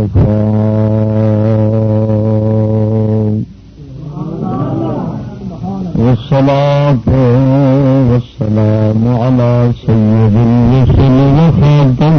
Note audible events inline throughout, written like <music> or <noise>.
المصطفى والصلاة والسلام على سيد الرسل وخاتم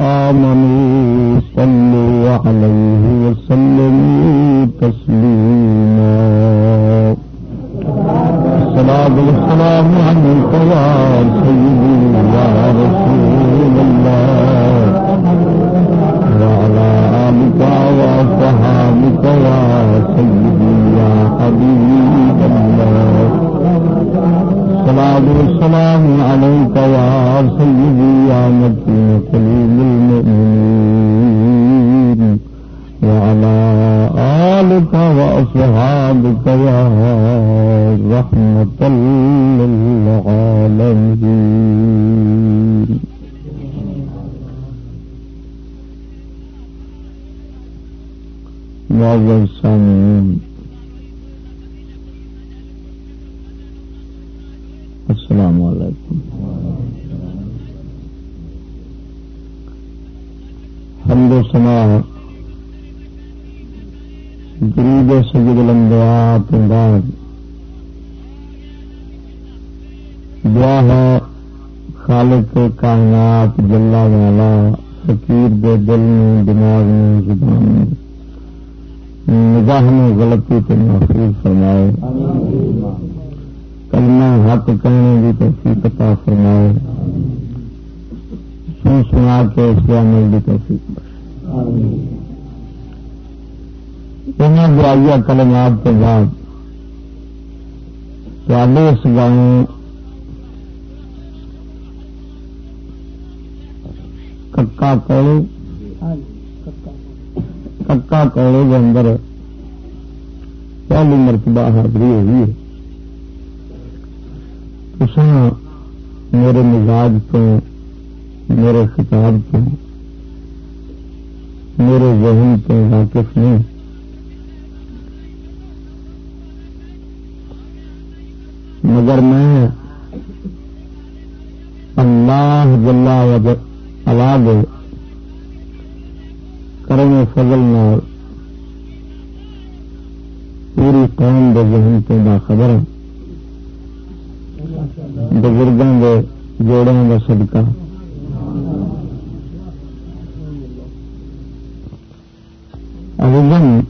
آمنوا صلوا عليه وسلموا تسليما الصلاة والسلام عليك يا سيدي يا رسول الله. وعلى آلك وصحابك يا سيدي يا حبيب الله. الصلاة والسلام عليك يا سيدي يا مكين قلوب المؤمنين وعلى آلك وأصحابك يا رحمة للعالمين. معذر سامعين. السلام علیکم۔ حمد و سنا درود سید الانبیاء کے بعد دعا ہے، خالق کائنات جلا والا فقیر دے دل میں، دماغ میں، زبان میں۔ نگاہ میں غلطی تو محفوظ فرمائے۔ کلمہ حق کہنے کی توفیق عطا فرمائے۔ سن سنا کے اسلام کی توفیق انہیں برائیہ کلمات کے بعد تے اس گاؤں ککا کوڑو ککا کوڑو کے اندر پہلی مرتبہ حاضری ہوئی ہے۔ اس میرے مزاج تو، میرے خطاب تو، میرے ذہن تو واقف نہیں۔ مگر میں اللہ جلا الگ کرم فضل نال پوری قوم کے ذہن تو باخبر ہوں۔ بزرگوں کے جوڑوں کا صدقہ۔ ابن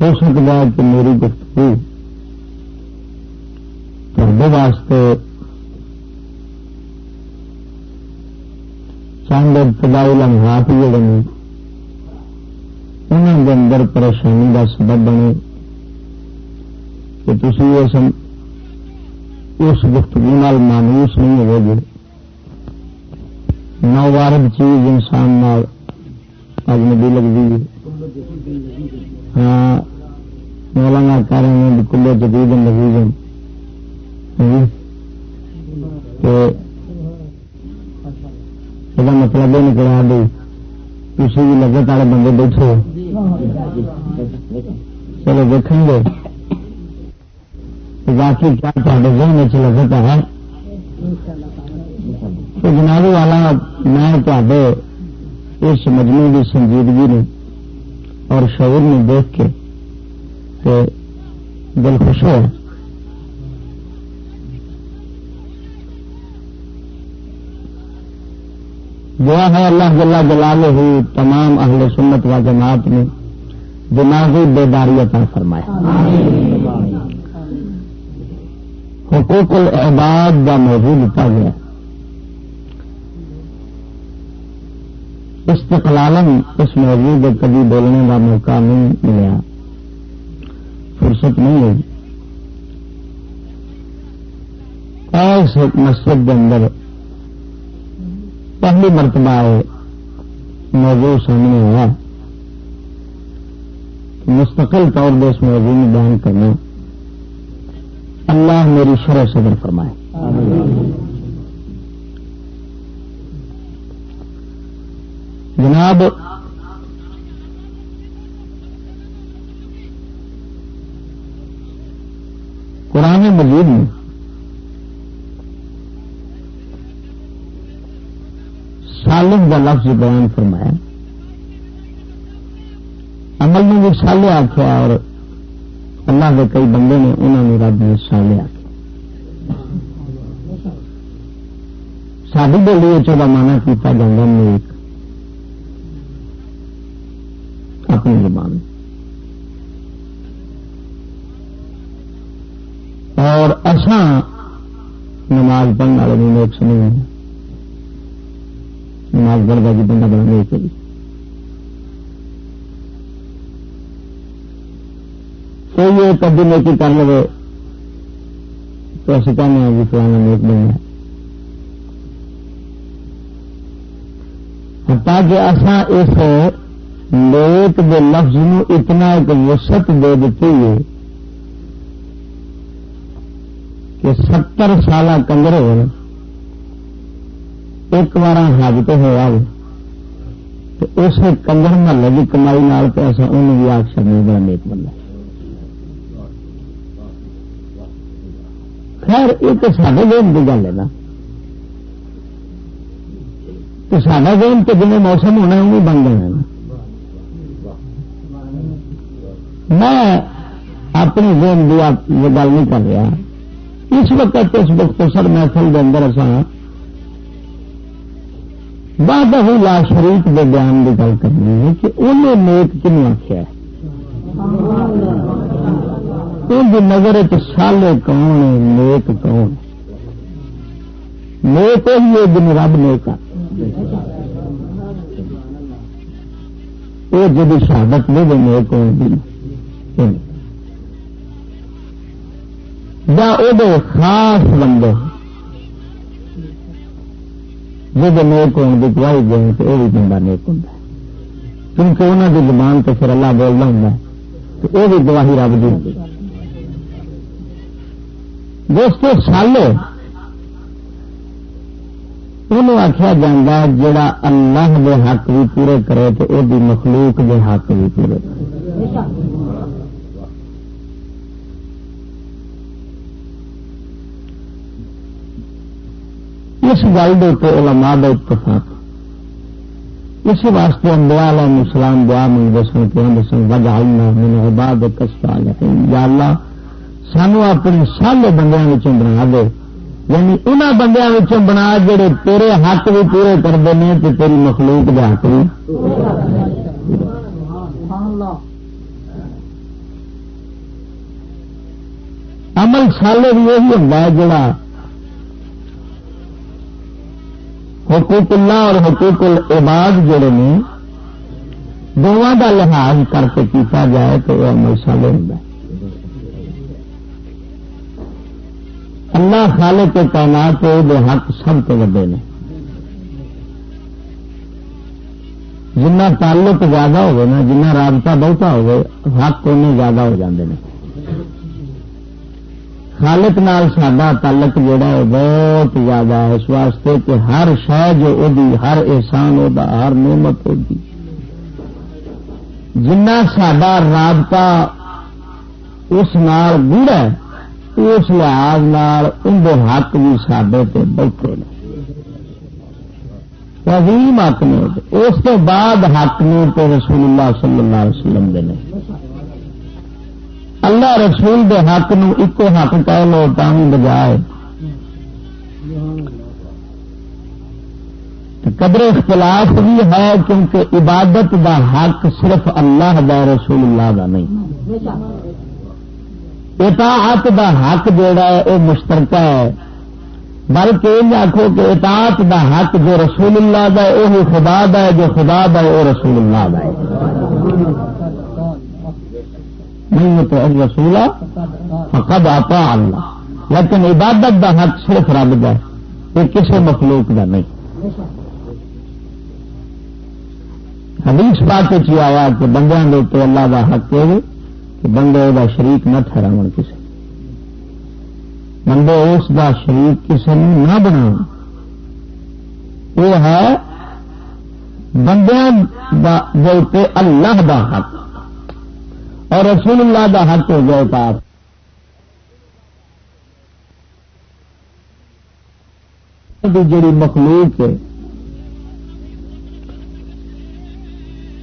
ہو سکتا ہے کہ میری گفتگو تے واسطے چند ابتدائی لمحات جڑے ہیں انہوں کے اندر پریشانی کا سبب بنے۔ کہ تھی اس اس گفتگو نال مانوس نہیں ہوئے گے نوارد چیز انسان نال اجنبی لگتی جی۔ ہے ہاں مولانا کہہ رہے ہیں کلو جدید نویز یہ جی۔ ہاں۔ مطلب یہ نکلا بھی تھی بھی لگت والے بندے بیٹھے۔ چلو دیکھیں گے۔ باقی کیا تے ذہن چ لگت ہے جناب والا، میں تے اس مجموعے کی سنجیدگی نے اور شعور نے دیکھ کے تے دل خوش ہوا دعا ہے اللہ جلا جلال ہی تمام اہل سنت و جماعت نے دماغی بیداری عطا فرمایا حقوق العباد کا موضوع لتا گیا استقلالم اس موضوع کے کبھی بولنے کا موقع نہیں ملیا۔ فرصت نہیں ہوئی۔ ایس مسجد کے اندر پہلی مرتبہ موضوع سامنے ہوا۔ مستقل طور پر اس موضوع میں بیان کرنا۔ اللہ میری شرح صدر فرمائے۔ جناب، قرآن مجید میں سالم کا لفظ بیان فرمایا۔ عمل نے بھی سالے آخیا اور اللہ کے کئی بندے نے انہوں نے رب نے سالے آخیا ساری بولی چودہ مانا کیا جا نیک۔ اپنی زبان۔ اور ایسا نماز پڑھنے والے نیک سمجھ نماز بڑھتا جی بندہ بنا چلی کوئی یہ کبھی نیکی کر لے تو اصل کہنے ہیں جی فلانا نیک بننا تاکہ اصا اس نیک کے لفظ نو اتنا ایک وسط دے دیتی ہے کہ ستر سالہ کنجر ایک بار حاجت ہوا۔ تو اس کنجر محلے کی کمائی نال پیسہ انہوں بھی آگ سکنے بڑا نیک بندہ خیر، یہ تو سارے گیم کی گل ہے نا۔ تو سارا گیم تو جن موسم ہونا وہ بن گئے نا میں اپنی گیم کی گل نہیں کر رہا۔ اس وقت اس وقت سر محفل کے اندر اصا بعد ہی لا شریف کے بیان کی گل کرنی ہے کہ انہیں نیک کنو آخیا ان کی نظر سالے کون نیک کون؟ نیک ہی ہے جن رب نیک وہ جب شہادت نہیں دے، نیک ہو یا وہ خاص بندے۔ جب نیک ہونے کی گواہی دیں تو وہ بھی بندہ نیک ہوں۔ کیونکہ انہوں کی زبان تو پھر اللہ بولنا ہوں۔ تو وہ بھی گواہی رب دی۔ ہوں دوستو سالے انہوں آخیا جا جا اللہ دے حق بھی پورے کرے تو وہ مخلوق دے حق بھی پورے کرے۔ اس گل کے علماء کا اتفاق۔ اس واسطے امبیا علیہ السلام دعا منگتے سن کہ سن وجالنا من عباد کستا یا اللہ سانو اپنے سالے بندیاں بنا دے۔ یعنی ان بندیاں بنا جڑے تیرے حق بھی پورے کرتے ہیں تو تیری مخلوق کے حق بھی۔ عمل سالے بھی یہی ہوتا ہے جڑا حقوق اللہ اور حقوق العباد جڑے نے، دونوں کا لحاظ کر کے کیتا جائے تو وہ عمل سالے ہوں اللہ خالے کے تعینات وہ حق سب کے وڈے نے۔ جنہ تعلق زیادہ ہوگا نا جنہ رابطہ بہتا ہوگا، حق انہیں زیادہ ہو جاندے ہیں خالق نال سڈا تعلق جڑا ہے، بہت زیادہ ہے۔ اس واسطے کہ ہر شہ جو دی ہر احسان وہ ہر نعمت ہوگی جنا سڈا رابطہ اس نال گڑا ہے اس لحاظ اندر حق بھی سڈے پہ بیٹھے عظیم حق نے، اس کے بعد حق نے تو رسول اللہ صلی اللہ علیہ وسلم دے اللہ رسول دے حق نو ایکو حق کہہ لو تھی بجائے۔ قدر اختلاف بھی ہے، کیونکہ عبادت دا حق صرف اللہ دا، رسول اللہ دا نہیں۔ اطاعت دا حق جیڑا ہے وہ مشترکہ ہے۔ بلکہ یہ آخو کہ اطاعت دا حق جو رسول اللہ دا ہے وہ خدا دا ہے، جو خدا دا ہے وہ رسول اللہ دا ہے۔ نہیں تو رسول فقد آتا اللہ۔ لیکن عبادت دا حق صرف رب دا یہ کسی مخلوق دا نہیں۔ حدیث بات چی آیا کہ بندے کے اللہ دا حق ہے۔ کہ بندے دا شریک نہ ٹھہرا کسی بندے اس دا شریک کسی نہ بنا یہ ہے بندے اللہ دا حق اور رسول اللہ دا حق ہو گئے پاس جڑی مخلوق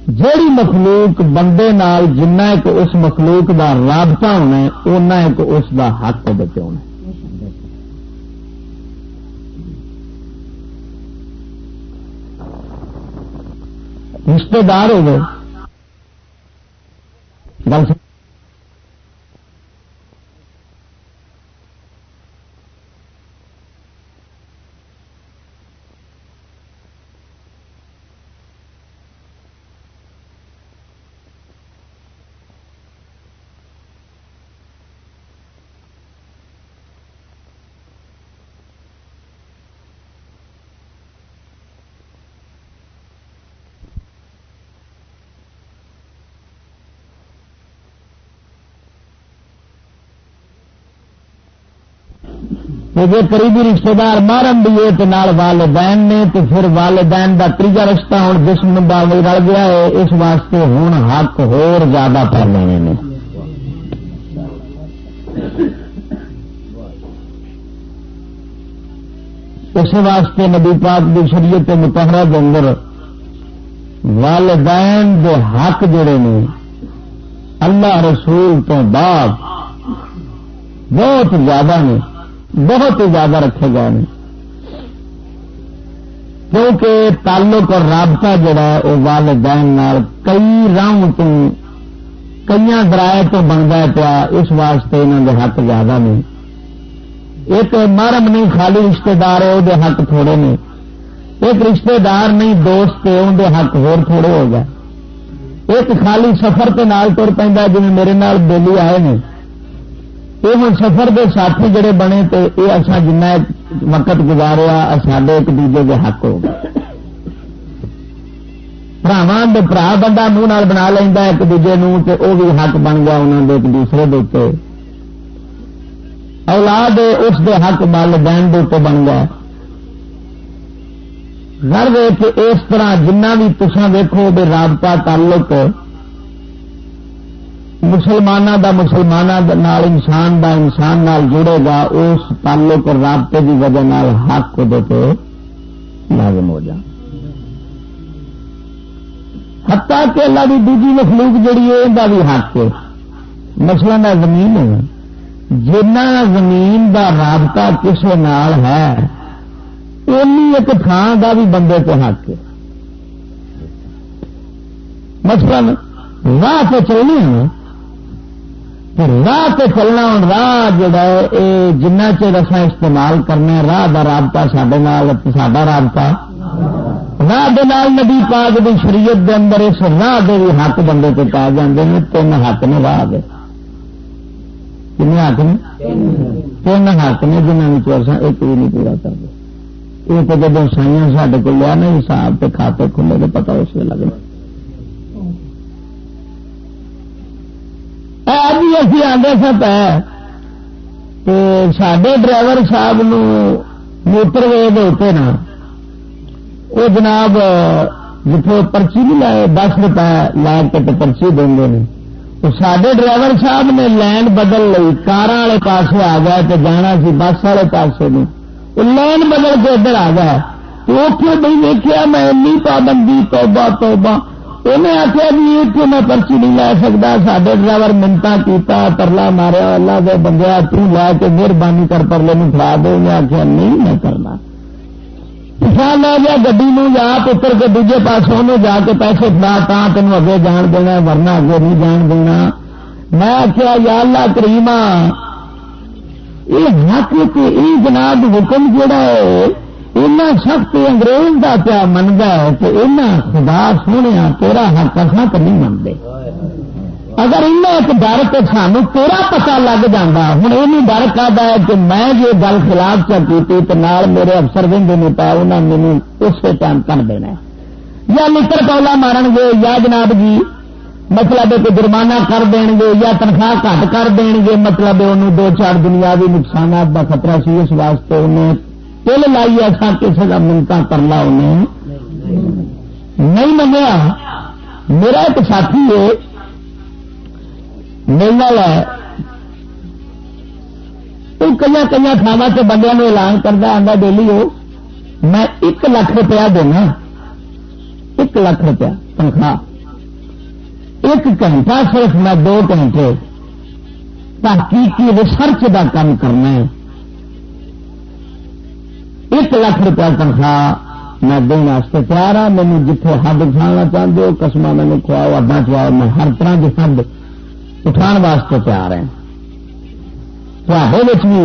جیڑی مخلوق بندے نال جنہ ایک اس مخلوق دا رابطہ ہونا ہے اُنہ ایک اس دا حق دیتے ہونا رشتے دار ہو گئے گل جی قریبی رشتے دار مارن دیے تو والدین نے، تو پھر والدین کا تیجا رشتہ ہوں جسم رل گیا ہے، اس واسطے ہوں حق زیادہ پڑ رہے ہیں اس واسطے نبی پاک کی شریعت متحرہ کے اندر والدین کے حق جڑے نے، اللہ رسول تو بعد بہت زیادہ نے۔ بہت ہی زیادہ رکھے گئے ہیں۔ کیونکہ تعلق اور رابطہ جڑا ہے، وہ والدین کئی راہ تو کئی درائے تو بنتا ہے پیا، اس واسطے انہوں کے حق زیادہ نہیں۔ ایک مرم نہیں، خالی رشتے دار ہے وہ حق تھوڑے نے۔ ایک رشتے دار نہیں، دوست ہے اندر حق ہور تھوڑے ہو گئے۔ ایک خالی سفر کے نال تر پہ جی میرے نال بولی آئے ہیں یہ ہوں سفر کے ساتھی جڑے بنے تو یہ اصا جنا وقت گزاریا سڈے ایک دوجے کے حق ہو براواں برا بندہ منہ بنا لینا ایک دوجے وہ بھی حق بن گیا انہوں نے ایک دوسرے دے اولاد اس دے حق مل دین دے بن گیا گھر ویچ اس طرح جنہ بھی تسا ویکو بے رابطہ تعلق مسلمانوں دا مسلمانوں انسان دا انسان نال جڑے گا، اس تعلق اور رابطے کی وجہ نال حق دیتے لازم ہو جا ہتا کہ اللہ کی دوجی مخلوق جڑی ہے یہ بھی حق ہے۔ مسئلہ نہ زمین ہے۔ جنا زمین دا رابطہ کسی نال ہے امی ایک تھان کا بھی بندے کو حق ہے۔ مثلا راہ سے چلنے ہیں راہ تے چلنا ہوں، راہ جڑا ہے جنہ چر اصا استعمال کرنے راہ کا رابطہ سڈے سڈا رابطہ۔ راہ دال نبی پاک دی شریعت دے اندر اس راہ دے بھی حق بندے پہ پا جاتے ہیں تین حق نے راہ دے۔ کن حق نے؟ تین حق نے جنہوں نے ایک بھی نہیں پورا کرتے۔ یہ تو جب سائیاں سڈے کو لیا نا حساب سے کھاتے کھلے تو پتا اس ویل لگنا۔ ابھی اسی آدھے سب ہے سڈے ڈرائیور صاحب موٹر وے نا وہ جناب جتوں پرچی نہیں لائے دس روپئے لا کے پرچی دیں تو سڈے ڈرائیور صاحب نے لائن بدل لی کار والے پاس آ گیا تو جانا سی بس والے پاس لائن بدل کے ادھر آ گیا تو اتنے بھائی دیکھا میں پابندی توبہ توبہ انہیں آخیا جی اتنے میں پرچی نہیں لے سکتا؟ سڈے ڈرائیور منتا کیتا، پرلا ماریا، اللہ دے بندے توں لے کے مہربانی کر پرلے میں کھلا دے۔ انہیں آخیا نہیں، میں کرنا۔ پچھا لے گیا گی یا پتر کے دوجے پاس انہوں جا کے پیسے فلا تا تین اگے جان دینا، ورنہ اگے نہیں جان دینا۔ میں آخیا یا اللہ کریما یہ حق یہ جناب حکم جہا ہے سخت انگریز کا پیا منگا ہے کہ خدا سونے تیرا حق اصا تو نہیں منگے اگر ایک ڈر تو سانو تیرا پتا لگ جا ہوں یہ ڈر کرتا ہے کہ میں جی گل خلاف چکی تو میرے افسر نے پا انہوں نے مینو اسی ٹائم کر دینا یا لکڑ پولا مارن گے یا جناب جی مطلب کہ جرمانہ کر دیں گے یا تنخواہ گھٹ کر دیں گے مطلب انہوں دو چار دنیاوی نقصانات کا خطرہ سی اس واسطے انہیں تل لائی ایسا کسی کا منتا کر لا انہیں نہیں منگیا میرا ایک ساتھی ہے۔ میل ہے۔ کئی کئی تھاوا سے بندے اعلان کرتا آتا ڈیلی وہ میں ایک لاکھ روپیہ دینا۔ ایک لاکھ روپیہ تنخواہ۔ ایک گھنٹہ صرف میں دو گھنٹے تحقیقی ریسرچ کا کام کرنا ہے۔ ایک لاکھ روپیہ تنخواہ میں دن تیار ہوں مینو جتنے حد اٹھانا چاہتے ہو کسما مینو کھواؤ اڈا چواؤ میں ہر طرح کی حد اٹھان واسطے تیار ہے بھی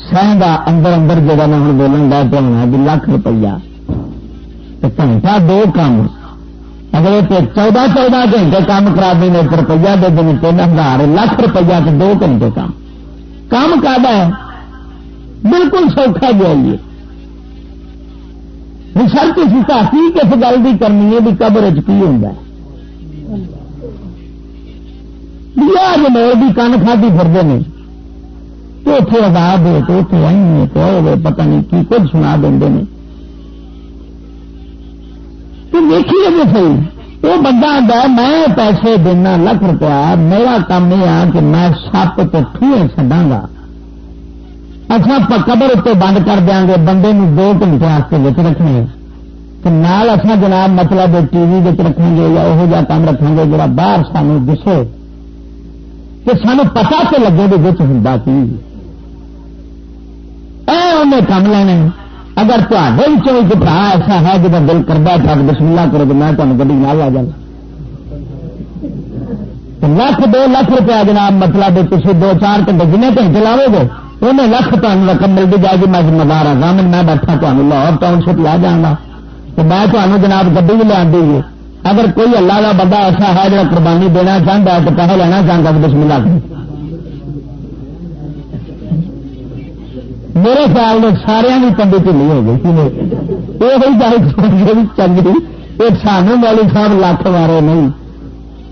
سہ کا اندر اندر جگہ میں ہوں بولن ڈا پہ ہونا بھی لاکھ روپیہ گھنٹہ دو کام اگر چودہ چودہ گھنٹے کام کرا دیں ایک روپیہ دے دیں تین ہزار، لاکھ روپیہ کے دو گھنٹے کام کام کا ہے؟ بالکل سوکھا گیا یہ ریسرچ اسی تحقیق اس گل کی کرنی ہے بھی قبر چی ہوں جمور بھی کن کھادی پھرتے ہیں۔ تو اتنے آزاد ہو تو اتنے آئی تو ہوئے پتہ نہیں کی کچھ سنا دیں تو دیکھیے جی صحیح۔ وہ بندہ آتا میں پیسے دینا لاکھ روپیہ، میرا کام یہ آ کہ میں سپ تو ٹھوئے چڈا گا۔ اچھا قبر اتنے بند کر دیا گے، بندے دو گھنٹے واسطے بچ رکھنے۔ نال اچھا جناب مطلب ٹی وی بچ رکھیں گے یا وہ کام رکھیں گے جا باہر سانو دسے۔ کہ سانو پتا تو لگے بھی بچ ہوں انہیں کام لینے، اگر تے جی برا ایسا ہے جی جب دل کرتا ہے بسملہ کرو تو میں تمہیں گی نہ لا جا لاکھ دو لاکھ روپیہ جناب مطلب تھی دو چار گھنٹے جن گھنٹے لاؤ گے۔ انہیں لکھ تمہیں رقم ملتی جائے گی، میں ذمہ دار ہوں میں بیٹھا تمہیں لاہور ٹاؤن شپ لے جانا تو میں تمہیں جناب گی بھی لیا دیجیے اگر کوئی اللہ کا بندہ ایسا ہے جو قربانی دینا چاہتا ہے، تو پیسے لینا چاہتا تو بسم اللہ۔ میرے خیال میں سارا ہاں بھی پنڈی ٹھلی ہو گئی۔ یہ چنگی۔ ایک سانو والی صاحب لکھ مارے نہیں۔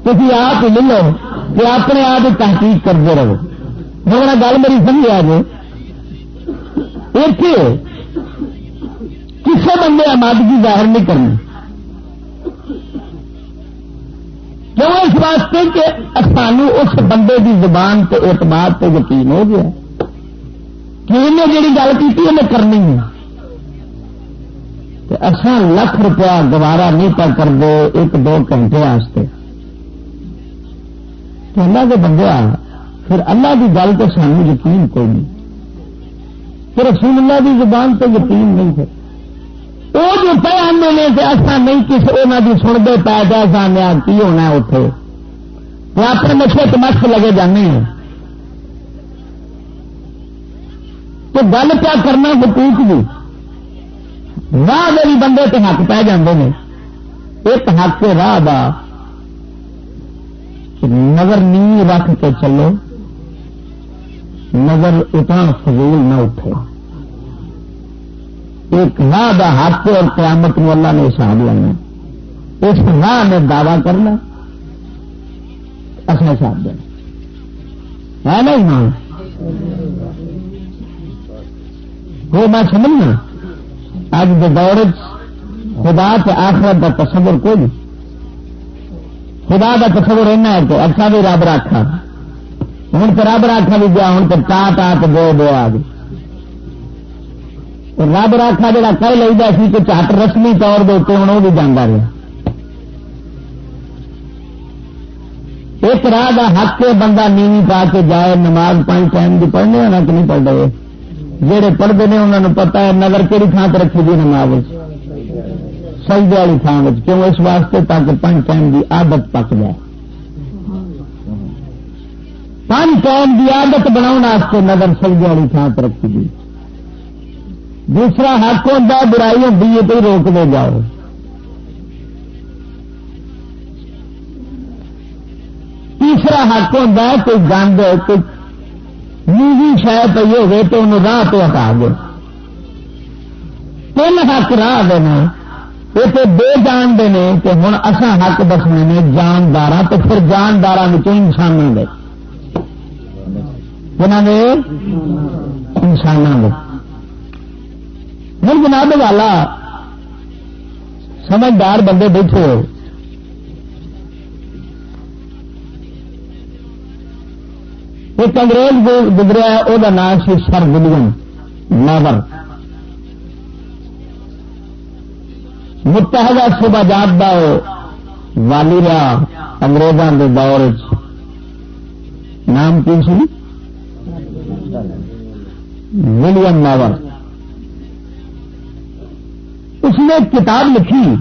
تھی آپ ہی لو کہ اپنے آپ تحقیق کرتے رہو میرا گل میری سمجھ آ جائے کسی بندے آمادگی ظاہر نہیں کرنی کیوں اس واسطے کہ سانو اس بندے کی زبان سے اعتماد پہ یقین ہو گیا۔ کہ انہیں جی گل کی انہیں کرنی ہے۔ اصا لکھ روپیہ گوارا نہیں پا کر دو ایک دو گھنٹے واسطے۔ اللہ کے بندے پھر اللہ کی گل تو سانو یقین کوئی نہیں۔ پھر رسول اللہ کی زبان تو یقین نہیں تھے۔ وہ جو پہ آنے نے ایسا نہیں کسی انہوں کی سنتے پا ایسا نیا کی ہونا ہے اتنے وہ اپنے نشے تمخ لگے جانے ہیں۔ تو گل کیا کرنا حقوق کی راہ بھی بندے کے حق پہ جاندے ہیں ایک حق راہ دا نظر نی رکھ کے چلو۔ نظر اتنا فضول نہ اٹھے۔ ایک راہ کا حق اور قیامت میں اللہ نے حساب لینا اس راہ میں دعوی کرنا اصل حساب دینا ہے نا ایمان؟ وہ میں سمجھنا اج کے دور خدا کے آخرت کا تصور کوئی نہیں۔ خدا کا تصور ایسا ہے کہ اچھا بھی رب رکھا۔ ہوں تو رب رکھا بھی گیا، ہوں تو تا تا تو دو دو آ گئی رب راکھا جا کر لے سی کہ چٹ رسمی طور دے ہوں وہ بھی جانا رہا ایک راہ کا حق کے بندہ نیوی پا کے جائے، نماز پانچ ٹائم کی پڑھنے ہونا کہ نہیں پڑھ رہے جہے پڑھتے ہیں انہوں نے پتا ہے نظر کہڑی تھان سے رکھی گئی نماز سجدے والی تھان کیوں؟ اس واسطے تاکہ پانچ ٹائم کی آدت پک جائے۔ پانچ ٹائم کی آدت بنا نظر سجدے والی تھان سے رکھی گئی دوسرا حق ہوتا برائی ہوتی ہے، تو روک دے جاؤ۔ تیسرا حق ہوتا ہے، کوئی گند کوئی نیوی شاید پی ہوگی تو انہوں راہ تو ہٹا دے۔ تین حق راہ دینا یہ تو بے جانتے ہیں کہ ہوں اصا حق دسنے نے جاندار تو پھر جاندار انسانوں کے انسانوں ہوں جناب، والا، سمجھدار بندے بیٹھے ہو ایک انگریز گزرا وہ نام سی سر ولیم ناور۔ متحدہ صوبہ جات کا والی رہا انگریزوں کے دور نام کی سی؟ ولیم ناور اس نے ایک کتاب لکھی۔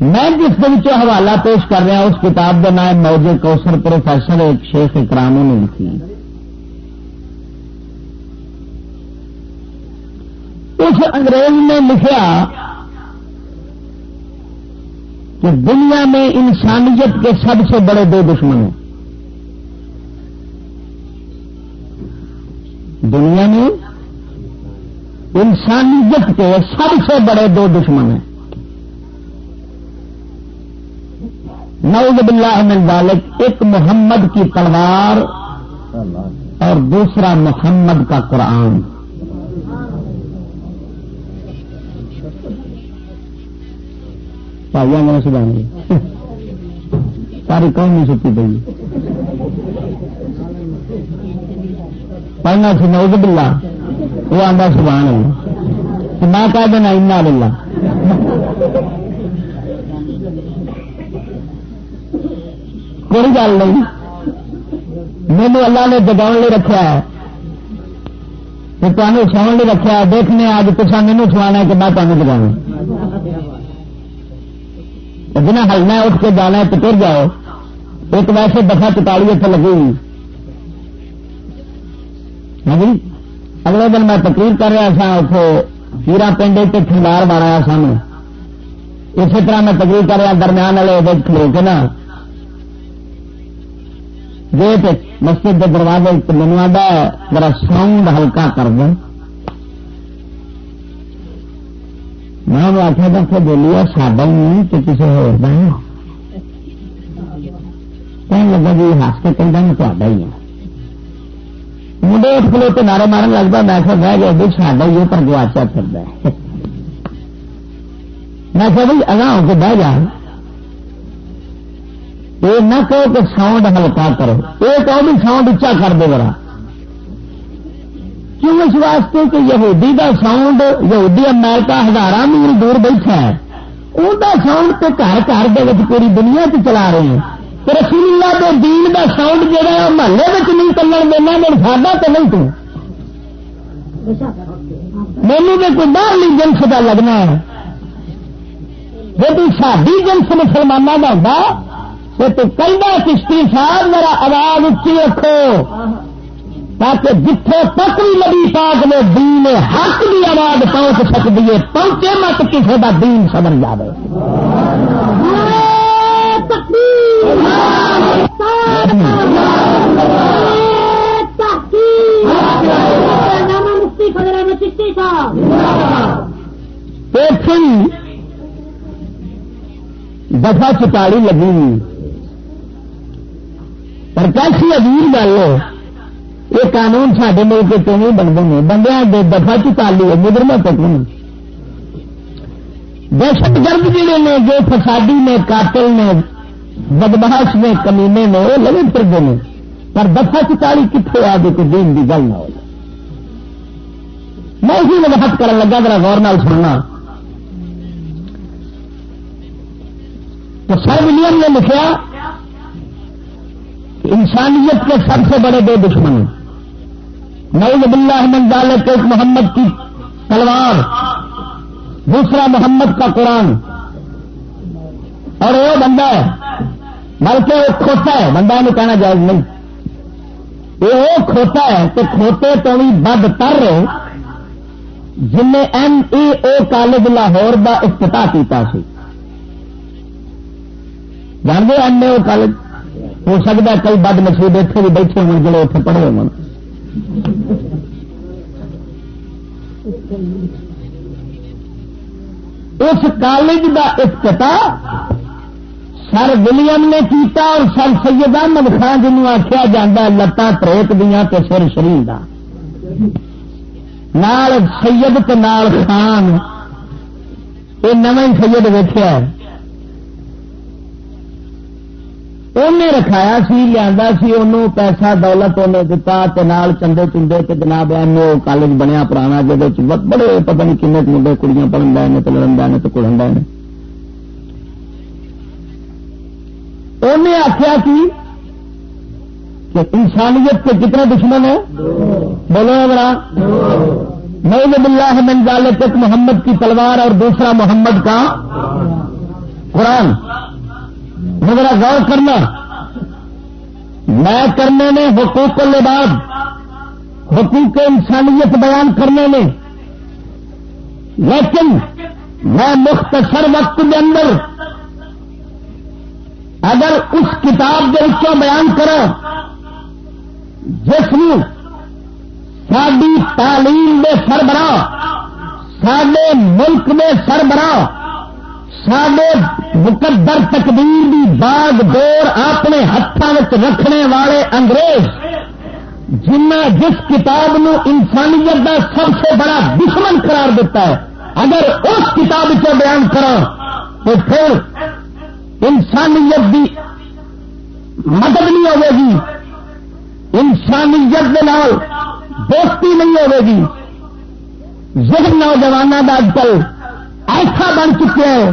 میں جس دن کے حوالہ پیش کر رہا اس کتاب کا نام موجود کوسر پروفیسر ایک شیخ اکراموں نے لکھی۔ اس انگریز نے لکھا کہ دنیا میں انسانیت کے سب سے بڑے دو دشمن ہیں۔ دنیا میں انسانیت کے سب سے بڑے دو دشمن ہیں۔ نعوذ باللہ من ذالک، ایک محمد کی تلوار اور دوسرا محمد کا قرآن۔ پائیا میں سدھار ساری قوم نہیں ستی پی پڑھنا سی نوز بلا وہ آتا سبحان اللہ میں کہہ دینا انا بلا کوئی گل نہیں مینو اللہ نے جگاؤ لے رکھا ہے تمہیں سو لے رکھا ہے دیکھنے آج پچھا مینو سوانا کہ میں تمہیں جگاؤں جنا ہلنا اٹھ کے جانا ہے تو ٹر جاؤ۔ ایک ویسے دفعہ چتالی اتنے لگے گی ہاں جی؟ اگلے دن میں تقریر کر رہا سا اتو ہیرا پنڈے ٹھنڈار مارا سامنے۔ اسی طرح میں تقریر کر رہا، درمیان والے کھلو کے نا۔ گیٹ مسجد کے دروازے مینو آتا ذرا ساؤنڈ ہلکا کر دیں۔ میں آخیا تھا کہ بولی ساڈا نہیں کہ کسی ہو۔ لگا جی ہس کے کہہ میں تا ہی ہے۔ منڈے اٹھ کلو تو نعرے مارن لگتا، میں کہ بہ گیا بھی ساڈا یہ پر گواچا پھر میں کہ بھائی، اگاں ہو کے بہ جا۔ یہ نہ کہو کہ ساؤنڈ ہلکا کرو، یہ کہو بھی ساؤنڈ اچا کر دے برا کیوں اس واسطے کہ یہودی دا ساؤنڈ یہودی امریکہ ہزار میل دور بیٹھا ہے؟ ان کا ساؤنڈ تو گھر گھر پوری دنیا چ چلا رہے ہیں۔ رسول اللہ کے دین کا ساؤنڈ جہا محلے میں نہیں چلن دینا میرے ساڈا تو نہیں تو۔ مینو تو کوئی باہرلی جنس کا لگنا ہے۔ جی ساری جنس مسلمانوں کا ہوتا تو کئی کشتی صاحب میرا آواز اچھی رکھو۔ تاکہ جتوں تک بھی لگی پاک میں دین حق کی آواز پہنچ سکتی ہے، پہنچے مت کسی کا دین سمجھ جائے دفا چتاڑی لگی پر کیسی عجیب گل ہے۔ یہ قانون سارے ملک کے نہیں بنتے ہیں۔ بندے دفاع چالی ہے مجرم تک نہیں۔ دہشت گرد جڑے نے، جو فسادی نے، قاتل نے بدماش نے، کمینے نے، وہ لگے پھرتے ہیں۔ پر دفاع چالی کتنے آ کے دین کی گل نہ ہو میں اسی وضاحت کر لگا، ذرا غور نال سننا۔ تو سر ولیم نے لکھا کہ انسانیت کے سب سے بڑے دو دشمن نئی باللہ من ذالک ایک محمد کی تلوار، دوسرا محمد کا قرآن۔ اور وہ بندہ ہے، بلکہ وہ کھوتا ہے، بندہ نہیں کہنا جائز نہیں۔ یہ وہ کھوتا ہے کہ کھوتے تو بھی بد تر جن نے M A O college Lahore کا افتتاح کیا جان گے ایم اے او کالج؟ ہو سکتا ہے کئی بد نصیب اتنے بھی بیٹھے ہو جڑے اتنے پڑھے ہو اس کالج کا افتتاح سر ولیم نے کیتا اور سر سید احمد خان جنوب آخیا جا لتاں تریک دیا تو سر شریر کا نال سید کے نال خان، یہ نو سید ویخیا انہیں رکھایا سی لیا سی انہوں پیسہ دولت انہیں دتا نال چندے چندے تے جناب ایم او کالج بنیا پرانا جہد بڑے پتہ نہیں کن منڈے کڑیاں پڑھن ڈے نے تو لڑن ڈے تو کڑن ڈے انہیں آخیا کی کہ انسانیت کے کتنے دشمن ہیں؟ بولو بڑا نئی بلّہ من ذالک محمد کی تلوار اور دوسرا محمد کا قرآن۔ مگر غور کرنا۔ میں کرنے میں حقوق العباد حقوق انسانیت بیان کرنے میں۔ لیکن میں مختصر وقت کے اندر اگر اس کتاب کے بیان کرو جس میں ساری تعلیم میں سربراہ سڈے ملک میں سربراہ سڈے مقدر تقدیر بھی باغ دور اپنے ہاتھوں رکھنے والے انگریز جنہ جس کتاب نو انسانیت کا سب سے بڑا دشمن قرار دیتا ہے۔ اگر اس کتاب کو بیان کرا تو پھر انسانیت کی مدد نہیں ہوے گی انسانیت کے دوستی نہیں ہوے گی ذہن نوجوانوں کا اج کل ایسا بن چکے ہیں۔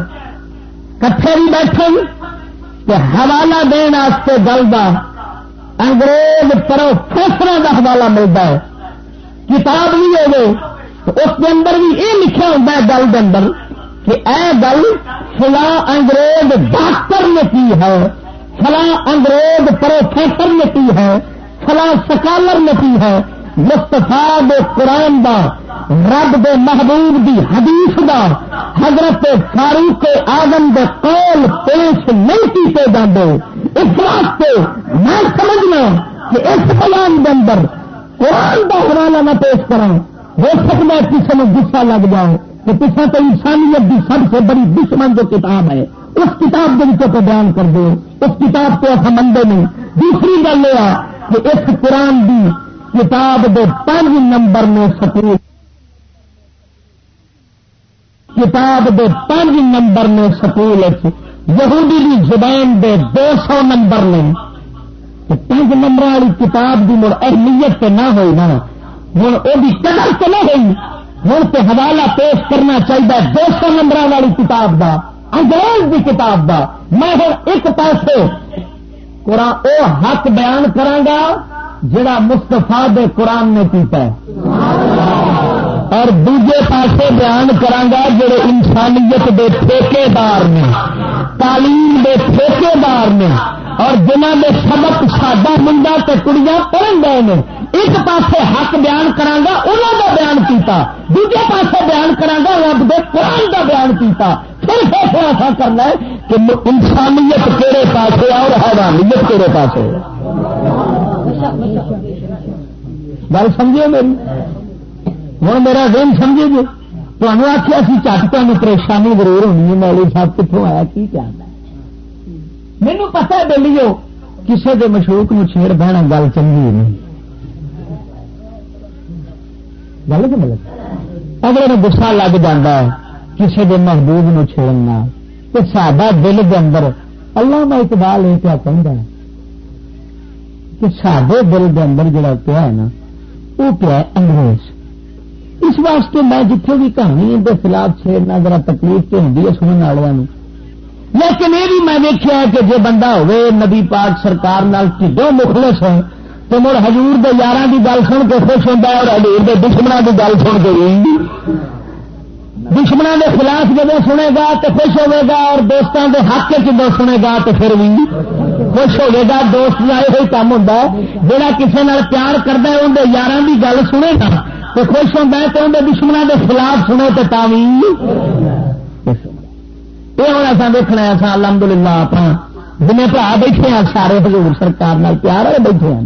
کٹھے بھی بیٹھے کہ حوالہ دن گل کا انگریز پروفیسر کا حوالہ ملتا ہے۔ کتاب بھی ہوگی اس کے اندر بھی یہ لکھا ہوتا ہے گل کے اندر کہ اے گل فلاں انگریز ڈاکٹر نے کی ہے، فلاں انگریز پروفیسر نے کی ہے، فلاں سکالر نے کی ہے۔ مستفا قرآن دا، رب دے محبوب دی حدیث دا، حضرت فاروق آدم دے قول پیش نہیں کیتے جاندے۔ اس واسطے میں سمجھنا کہ اس بیان کے اندر قرآن دا حوالہ نہ پیش کرا ہو سکتا ہے کسی میں گسا لگ جائے کہ پچھا تو انسانیت کی سب سے بڑی دشمن جو کتاب ہے، اس کتاب کے وچوں کو بیان کر دو اس کتاب کو اصل منگے نہیں۔ دوسری گل یہ کہ اس قرآن دی کتاب دے پانچ نمبر میں سکول کتاب دے پانچ نمبر میں سکول یہودی دی زبان دے دو سو نمبر نے پانچ نمبر والی کتاب کی مڑ اہمیت نہ ہوئی نا۔ ہوں وہ قدر تو نہ ہوئی۔ ہوں تو حوالہ پیش کرنا چاہیے دو سو نمبر والی کتاب کا انگریز کی کتاب کا میں ہوں ایک پاسے او حق بیان کرا جڑا مستفا دے قرآن نے کیتا ہے۔ اور دوجے پاسے بیان کرا جڑے انسانیت دے ٹھیکے دار نے، تعلیم دے ٹھیکے دار نے، اور جنہ نے سبق ساڈا منڈا تے کڑیاں پڑھن گئے ہیں ایک پاسے حق بیان کرا انہوں کا بیان کیتا۔ دوجے پاسے بیان کرا رب دے قرآن کا بیان کیتا۔ پھر فیصلہ ایسا کرنا ہے کہ انسانیت کہڑے پاسے اور حیوانیت کہڑے پاسے گل سمجھے میری ہوں میرا دن سمجھے جی تمہیں آخیا سی چٹ تمہیں پریشانی ضرور ہونی ہے مولوی صاحب کتوں آیا کی کیا مینو پتا دلیو کسی کے مشروق نو چھیڑ بہنا گل چنگی نہیں گل کہ اگلے نے گسا لگ جا کسی کے محبوب نو چھیڑنا تو سڈا دل کے اندر اللہ میں اقبال یہ کیا چاہتا ہے کہ سڈے دل کے اندر جڑا پیا ہے نا وہ پیا انگریز۔ اس واسطے میں جتنے بھی کہانی کے خلاف چھیڑنا ذرا تکلیف تو ہوں سننے والوں لیکن یہ بھی میں دیکھا کہ جی بندہ ہوے نبی پاک سرکار ٹھڈو مخلص ہے تو مڑ ہزور کے یار کی گل سن کے خوش ہوتا ہے اور ہزور کے دشمنوں کی گل سن کے دشمنوں کے خلاف جب سنے گا تو خوش ہوے گا اور دوستوں کے حق جب سنے گا تو پھر بھی۔ خوش ہوے گا دوست کا یہ کام ہوتا ہے جہاں کسی پیار کرتا ہے اندر یار کی گل سنے گا تو خوش ہوتا ہے تو اندر دشمنوں کے خلاف سنے تو یہ ہوں ایسا دیکھنا ایسا الحمد للہ آپ جن برا بیٹھے ہیں سارے حضور سرکار پیار والے بیٹھے ہیں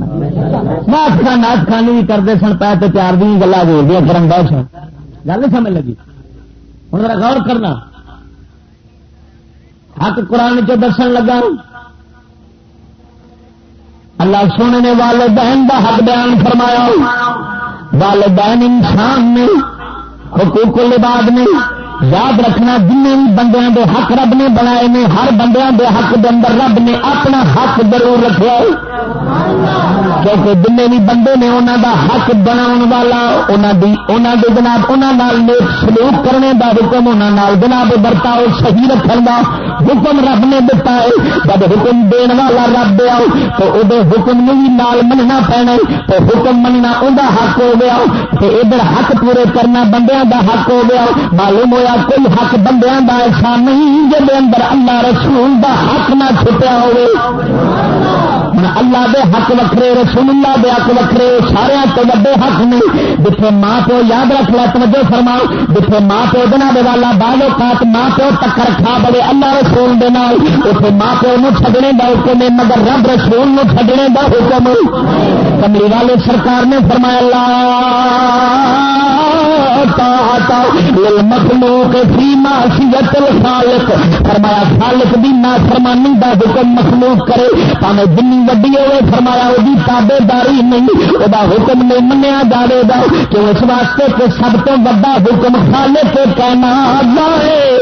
ناچ خان ناچ خانی بھی کرتے سن پہ تو پیار دی گلا بول دیا کرن بہ سن گل نہیں سمجھ لگی ہوں ذرا غور کرنا حق قرآن چ درسن لگا اللہ سونے نے والدین کا حق بیان فرمایا۔ والدین انسان نے حقوق العباد نے یاد رکھنا جن بھی بندیاں دے حق رب نے بنائے نے، ہر بندیاں دے حق دے اندر رب نے اپنا حق ضرور رکھا کیونکہ جن بھی بندے نے انہوں دا حق بنا والا دے جناب انہوں سلوک کرنے دا حکم انہوں جناب برتاؤ، صحیح رکھنے کا حکم رب نے دتا ہے۔ جب حکم دین والا رب دیا تو وہ حکم نے بھی نال مننا پینا تو حکم مننا انہیں حق ہو گیا ادھر حق پورے کرنا بندیاں دا حق ہو گیا۔ معلوم ہوا کوئی حق بندیاں دا ایسا نہیں جب اندر اللہ رسول دا حق نہ چھپیا ہوئے۔ اللہ دے حق وکرے رسول اللہ دے حق وکرے سارے تو وڈے حق نے۔ جتنے ماں پیو یاد رکھ لیا توجہ فرماؤ۔ جتنے ماں پیو دنا دے والا بالو خاط ماں پیو ٹکر کھا بڑے اللہ رسول دے نال۔ اتنے ماں پیو نو چھڈنے دا حکم ہے، مگر رب رسول نو چھڈنے دا حکم کملی والے سرکار نے فرمایا اللہ مخلوق فی معصیت الخالق۔ فرمایا، خالق دی نافرمانی دا حکم مخلوق کرے، پاوے جنی وڈی ہوئے، فرمایا وہ تابے داری نہیں، او دا حکم نہیں منیا جاوے گا کہ اس واسطے کہ سب تو وا حکم خالق کہنا ہے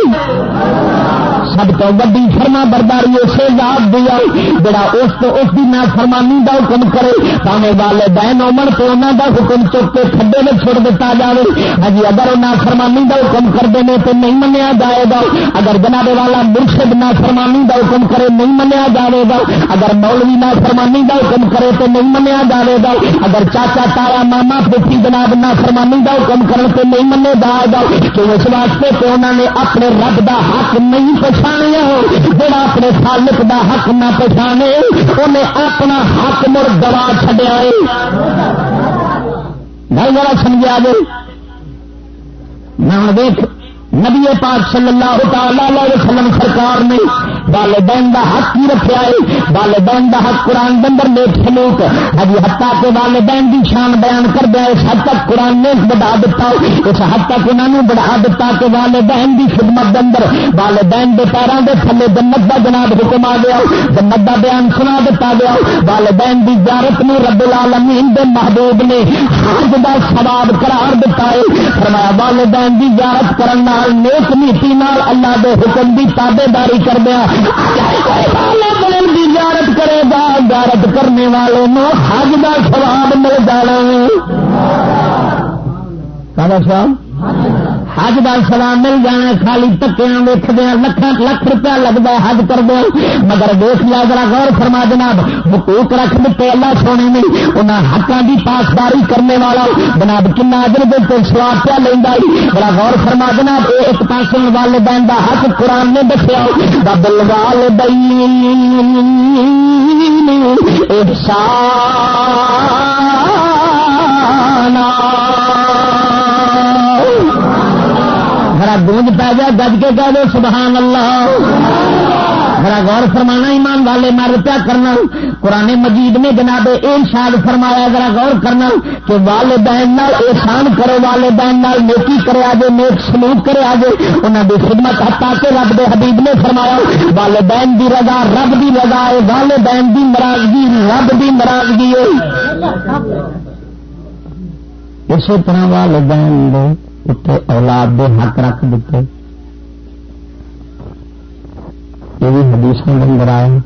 سب تو ویڈی فرما برداری اسے یاد دیا۔ بڑا اس تو اس کی نہ فرمانی کا حکم کرے پاوے والے بہن امن تو انہوں کا حکم چک کے کھڈے میں چھوڑ دیتا جائے ہاں جی، اگر وہ فرمانی کا حکم کرتے ہیں تو نہیں منیا جائے گا۔ اگر جناب والا مرشد نہ فرمانی کا حکم کرے، نہیں منیا جائے گا۔ اگر مولوی نہ فرمانی کا حکم کرے تو نہیں منیا جائے گا۔ اگر چاچا تارا ماما پوچھی جناب نہ فرمانی کا حکم کرے تو نہیں منیا جائے گا۔ کہ اس واسطے کہ انہوں نے اپنے رب کا حق نہیں پوچھا۔ پچھانے جڑا اپنے خالق دا حق نہ پچھانے انہیں اپنا حق مر گوا چڈیا گل بڑا سمجھا جائے نہ دیکھ نبی پاک صلی اللہ تعالی علیہ وسلم سرکار نے والدین دا حق کی رکھا ہے؟ والدین دا حق قرآن اندر نیک سلوک ابھی ہتا کے والدین دی شان بیان کر دیا اس حد تک قرآن نے بڑھا دیتا اس حد تک انہوں نے بڑھا دیتا کہ والدین دی خدمت اندر والدین دے پیروں دے تھلے جنت دا جناب حکم آ گیا جنت دا بیان سنا دیتا گیا والدین دی زیارت میں رب العالمین دے محبوب نے حج دا ثواب قرار دیتا ہے۔ فرمایا، والدین دی زیارت کرنا نیک نیتی نال اللہ دے حکم دی تابے داری کر دیا۔ زیارت کرے گا زیارت کرنے والوں حج کا سواب مل جانا حج کا سلام مل جانا، خالی تکیا ویکدیا لکھ لکھ روپیہ لگتا ہے، حج کر دیا مگر دیکھ لیا، ذرا غور فرما جناب، حقوق رکھ دیتے، اللہ سونے نے انہیں حقوں کی پاسداری کرنے والا جناب کن ادر دے سواد پہ لینا بڑا غور فرما جناب یہ ایک پاس والدین کا حق قرآن نے دسیا بل وال دئی گونج جا گج کے کہہ دو سبحان اللہ۔ بڑا غور فرمانا، ایمان والے مر پیا کرنا۔ قرآن مجید نے جناب شاد فرمایا، ذرا غور کرنا کہ والدین نال احسان کرو، والدین نال نیکی کرے آجے، نیک سلوک کرے آجے۔ انہوں کی خدمت ہٹا کے رب دے حبیب نے فرمایا، والدین دی رضا، رب دی رضا ہے، والدین دی ناراضگی، رب دی ناراضگی ہے۔ اسی طرح والدین دے اتنے اولاد دے حق رکھ دیتے۔ یہ بھی اندر آئے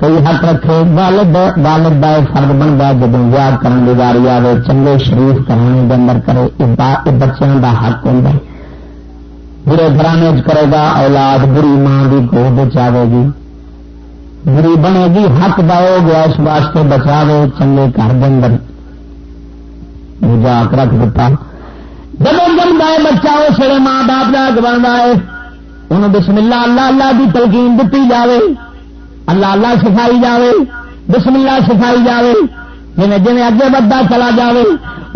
کئی حق رکھے، والد والد کا فرد بنتا جب ویاہ کرنے کی واری آئے چنگے شریف کرانے کے اندر کرے بچوں کا حق ہوں برے گھرانے کرے گا، اولاد بری ماں کی گود چاہے گی۔ بری بنے گی، حق دو گیا، اس واسطے بچا دے چنگے گھر کے اندر۔ جاک رکھ دیتا۔ جب جم گئے بچہ اس لیے ماں باپ جاگ بنتا ہے انہوں بسم اللہ اللہ اللہ کی تلقین دیتی جائے اللہ اللہ سکھائی جائے بسم اللہ سکھائی جائے جی جی اگے بڑا چلا جائے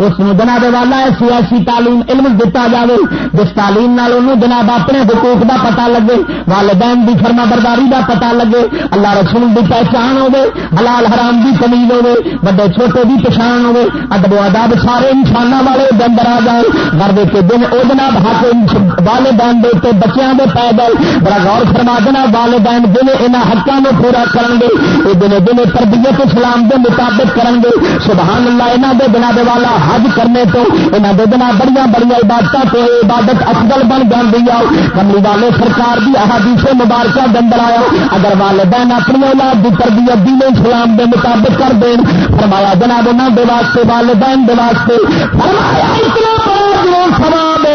اس جناب والا سیاسی تعلیم، علم دتا جائے جس تعلیم نال جناب اپنے حقوق دا پتا لگے، والدین کی فرما برداری دا پتا لگے، اللہ رسول کی پہچان ہوے حلال حرام کی کمیز ہوے بڑے چھوٹے کی پچھان ہوے ادب ادب سارے انسانوں والے اندر آ جائے۔ گھر کے دن وہ جناب حق والدین دے بچیاں دے پی گئے بڑا غور فرما دینا والدین دن یہاں حقوں کو پورا کریں گے یہ دن دن تربیت اسلام کے مطابق کریں گے سبحان اللہ یہاں دے جناب والا حج کرنے تو یہاں دے بنا بڑی بڑی عبادت تو عبادت افضل بن جاتی ہے۔ کملی والے سرکار کی احادیث مبارکہ دندر آیا۔ اگر والدین اپنی اولاد کی تربیت دین اسلام کے مطابق کر دین، فرمایا جناب انہوں کے واسطے، والدین کے واسطے فرمایا اتنا بڑا سواب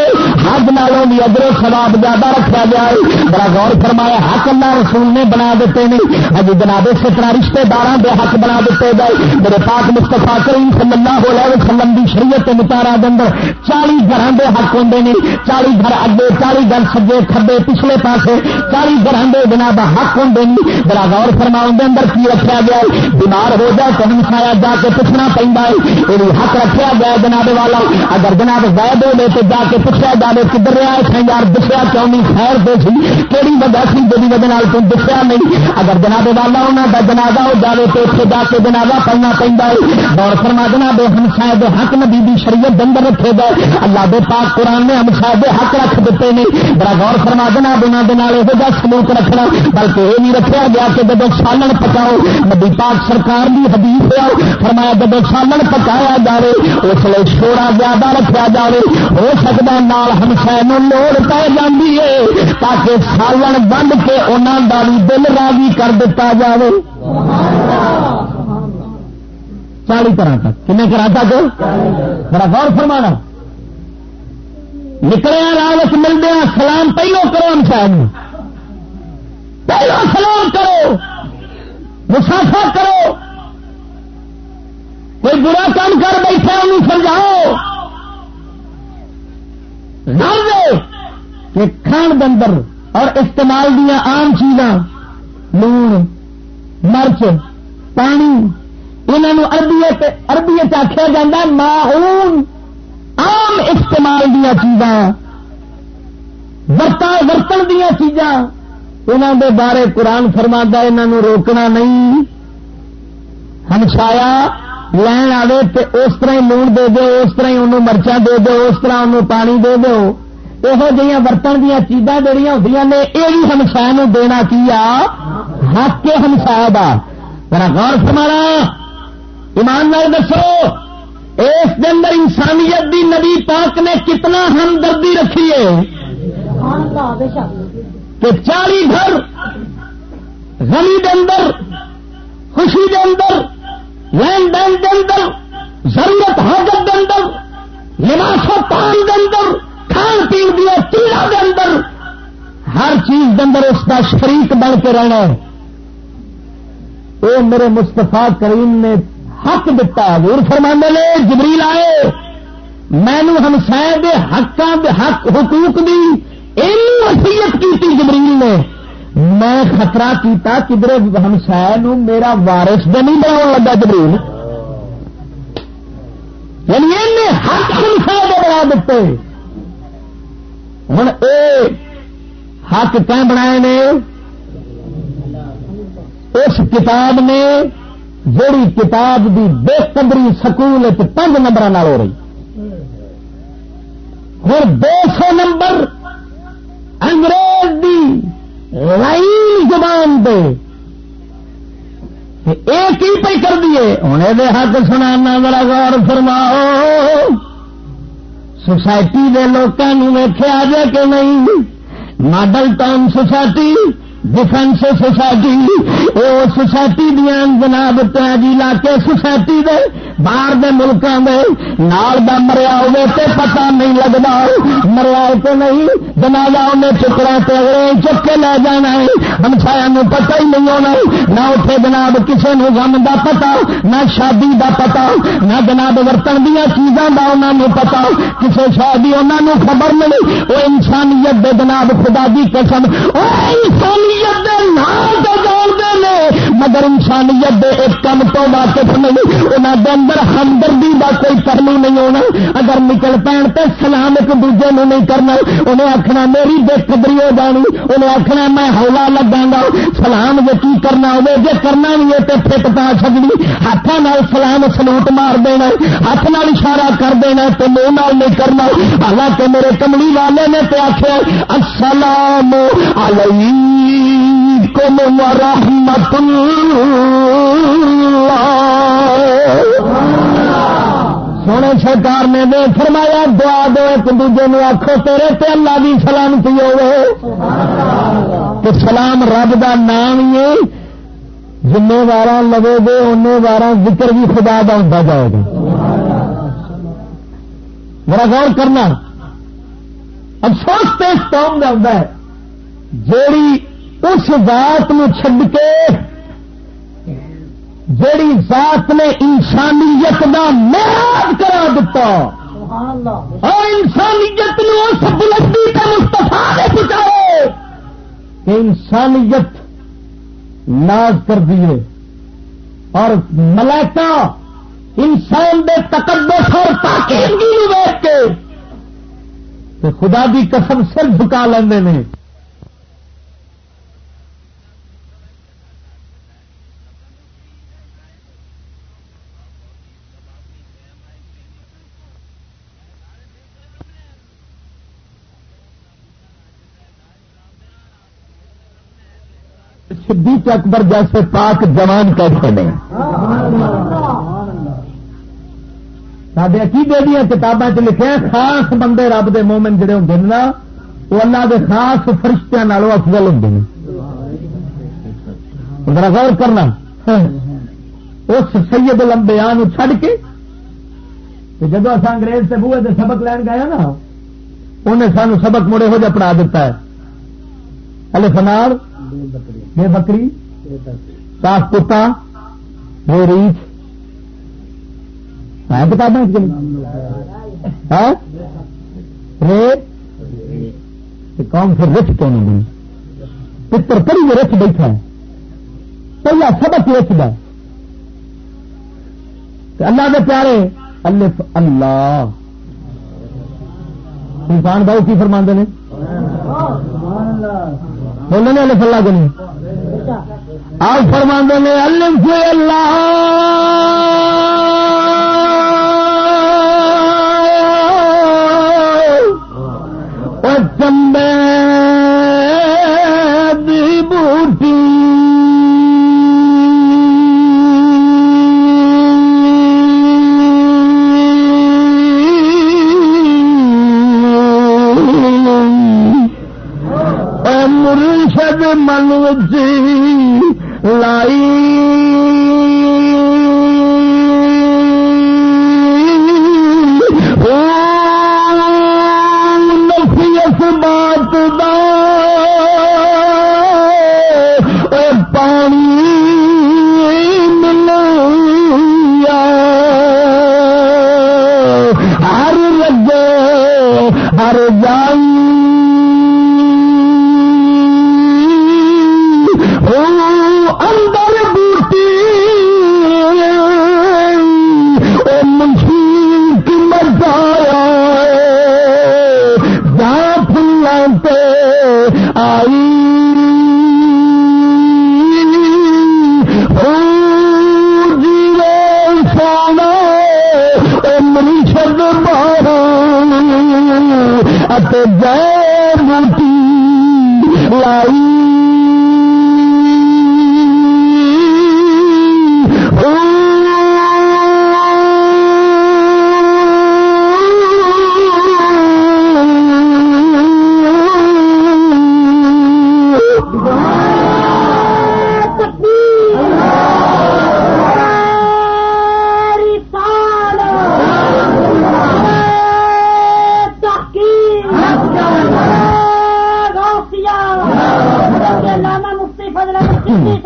حج نالوں بھی ادرو سواب زیادہ رکھا گیا ہے بڑا غور فرمایا، حق اللہ رسول نے بنا دیتے ہیں اجی جناب اسی طرح رشتے دار کے حق بنا دیتے گئے۔ میرے پاک مستفا کریم صلی اللہ علیہ وسلم کی شریعت متارا دن چالی گھر کے حق ہوں نے چالی گھر اگے چالی گھر سجے، کھبے پچھلے پاسے۔ چالی گھر کے جناب حق ہوں نہیں۔ بڑا غور فرما اندر کی رکھا گیا ہے؟ بیمار ہو جائے تو ہمسایا جا کے پوچھنا پہنتا ہے۔ یہ حق رکھا گیا جناب والا۔ اگر جناب غائب ہو تو جا کے پوچھا جائے کدھر رہا ہے؟ یار دسیا کیوں نہیں؟ خیر دے سی۔ کہڑی وجہ سی جی وجہ تم دسیا نہیں۔ اگر جناب والا انہوں کا جنازہ ہو جائے تو اتنے جا کے جنازہ پڑھنا پہنتا ہے۔ دور فرما جناب، ہم شاید حق نبی دی شریعت اندر رکھے گئے۔ اللہ دے پاک قرآن نے ہم شاید حق رکھ دیتے ہیں بڑا غور فرما دینا بنا دن یہ سلوک رکھنا۔ بلکہ یہ بھی رکھا گیا کہ جب سالن پکاؤ، نبی پاک سرکار کی حدیث آؤ فرمایا جب سالن پکایا جائے اس لیے چھوڑا زیادہ رکھا جائے ہو سکتا نال ہم شاید لوڑ پی جاتی ہے، تاکہ سالن بند کے انہوں کا بھی دل راضی کر دیتا جائے چالی طرح تک۔ کن کرا تک بڑا غور فرمانا۔ نکلے راہ ملتے ہیں۔ سلام پہلو کرو ہم شاید۔ پہلو سلام کرو۔ مسافا کرو۔ کوئی برا کام کر بیٹھا انہوں سمجھاؤ۔ کہ کھان بندر اور استعمال دیا عام چیزاں لون مرچ، پانی، انہوں اربیت اربیت آخیا جا ماحول عام استعمال دیا چیزاں۔ ورتن دیا چیزاں۔ انہوں دے بارے قرآن فرما انہوں روکنا نہیں۔ ہمسایا لین آئے تو اس طرح لون دے دو اس طرح انہوں مرچا دے دو اس طرح انہوں پانی دے دو یہو جہاں برتن دیا چیزاں جہیا ہوتی نے، یہ بھی ہمسایا دینا کیا حق کے ہمسایا میرا غور فرمانا۔ ایماندار دسو، اس کے اندر انسانیت دی نبی پاک نے کتنا ہمدردی رکھی ہے۔ کہ چالی گھر غمی دے اندر، خوشی دے اندر، لین دین دے اندر، ضرورت حاجت دے اندر، لباس و پان دے اندر کھان پین دیا تیرا دے اندر۔ ہر چیز دے اندر اس کا شریک بن کے رہنا ہے۔ اے میرے مستفا کریم نے حق دتا، حضور فرمانے نے، جبریل آئے۔ مینو ہمسائے دے حقاں دے حق حقوق دی وسیعت کی جبریل نے۔ میں خطرہ کیتا کدھر ہمسائے نو میرا وارث دے نہیں بنا لگا جبریل۔ یعنی حق ہمسائے دے بنا دیتے۔ ہوں اے حق کہیں بنائے نے اس کتاب نے جڑی کتاب کی بے قدری سکول پانچ نمبر ہو رہی ہر دو سو نمبر انگریز دی لائن زبان دے ایک ہی پہ کر دیے ہوں یہ حق سنا بڑا غور فرماؤ سوسائٹی کے لوگوں ویخیا جائے کہ نہیں؟ Model town society defence society وہ سوسائٹی دیا جناب جی علاقے سوسائٹی دے باہر دے ملکوں دے نال دا مریا ہوے تے پتہ نہیں لگتا مریا تو نہیں، جنازہ انہیں چکڑا تے اگلے چک کے لے جانا ہے۔ ہمسایا نو پتہ ہی نہیں ہونا نہ اتنے جناب کسی نو غم دا پتا نہ شادی دا پتا نہ جناب ورتن دیا چیزاں دا انہوں نے پتا کسی شادی انہوں خبر نہیں وہ انسانیت دے جناب خدا دی قسم۔ وہ انسانیت انسانیت مگر انسانیت دے ایک کم تو واقف نہیں انہوں اندر ہمدردی کا کوئی پہلو نہیں ہونا۔ اگر نکل پین تو سلام ایک دوجے نے نہیں کرنا انہیں آخنا میری بے قدری ہو جانی انہیں آخنا میں ہولا لگا گا۔ سلام جو کی کرنا ہوگا جی کرنا نہیں ہے تو فٹ پا سکتی ہاتھوں سلام سلوٹ مار دینا، ہاتھ نال اشارہ کر دینا تو منہ نال نہیں کرنا۔ حالانکہ میرے کملی والے نے تو آخر السلام علیہ۔ ورحمت سونے سرکار نے دے فرمایا، دعا دو ایک دوجے نے آخو تیرے تے اللہ بھی سلامتی ہوے سلام رب دا نام ہی جن وار لگے گے ان وار ذکر بھی خدا دا ہوتا جائے گا۔ میرا غور کرنا۔ افسوس تو اس قوم کا ہوتا ہے، جیڑی اس ذات چڈ کے جیڑی ذات نے انسانیت کا میراج کرا دیتا اور انسانیت اس بلندی کا مستفا دے پہنچاؤ کہ انسانیت ناز کر دیے اور ملائکہ انسان دے تقدس اور پاکیزگی ویچ کے خدا دی قسم سر جھکا لیندے نے۔ صدیق اکبر جیسے پاک جوان کیسے نہیں؟ سڈے عقیدے دیا کتابیں لکھے خاص بندے رب دے مومن جڑے ہوں نا وہ اللہ دے خاص فرشتوں افضل ہوں ذرا غور کرنا۔ اس سید لمبیا چھڈ کے جب اصا انگریز سے بوے سے سبق لین گیا ہاں نا، انہیں سانو سبق مڑے ہو جا پڑھا دیتا ہے۔ الفنار بے بکری صاف کتا ریچ ہے کتابیں پھر رچ پتر پڑی جو رچ بیٹھا ہے۔ پہلا سبق رچ دا اللہ کے پیارے الف اللہ۔ انسان بھائی کی فرما نے۔ بولنے الف اللہ کو نہیں۔ آپ فرما نے الف اللہ!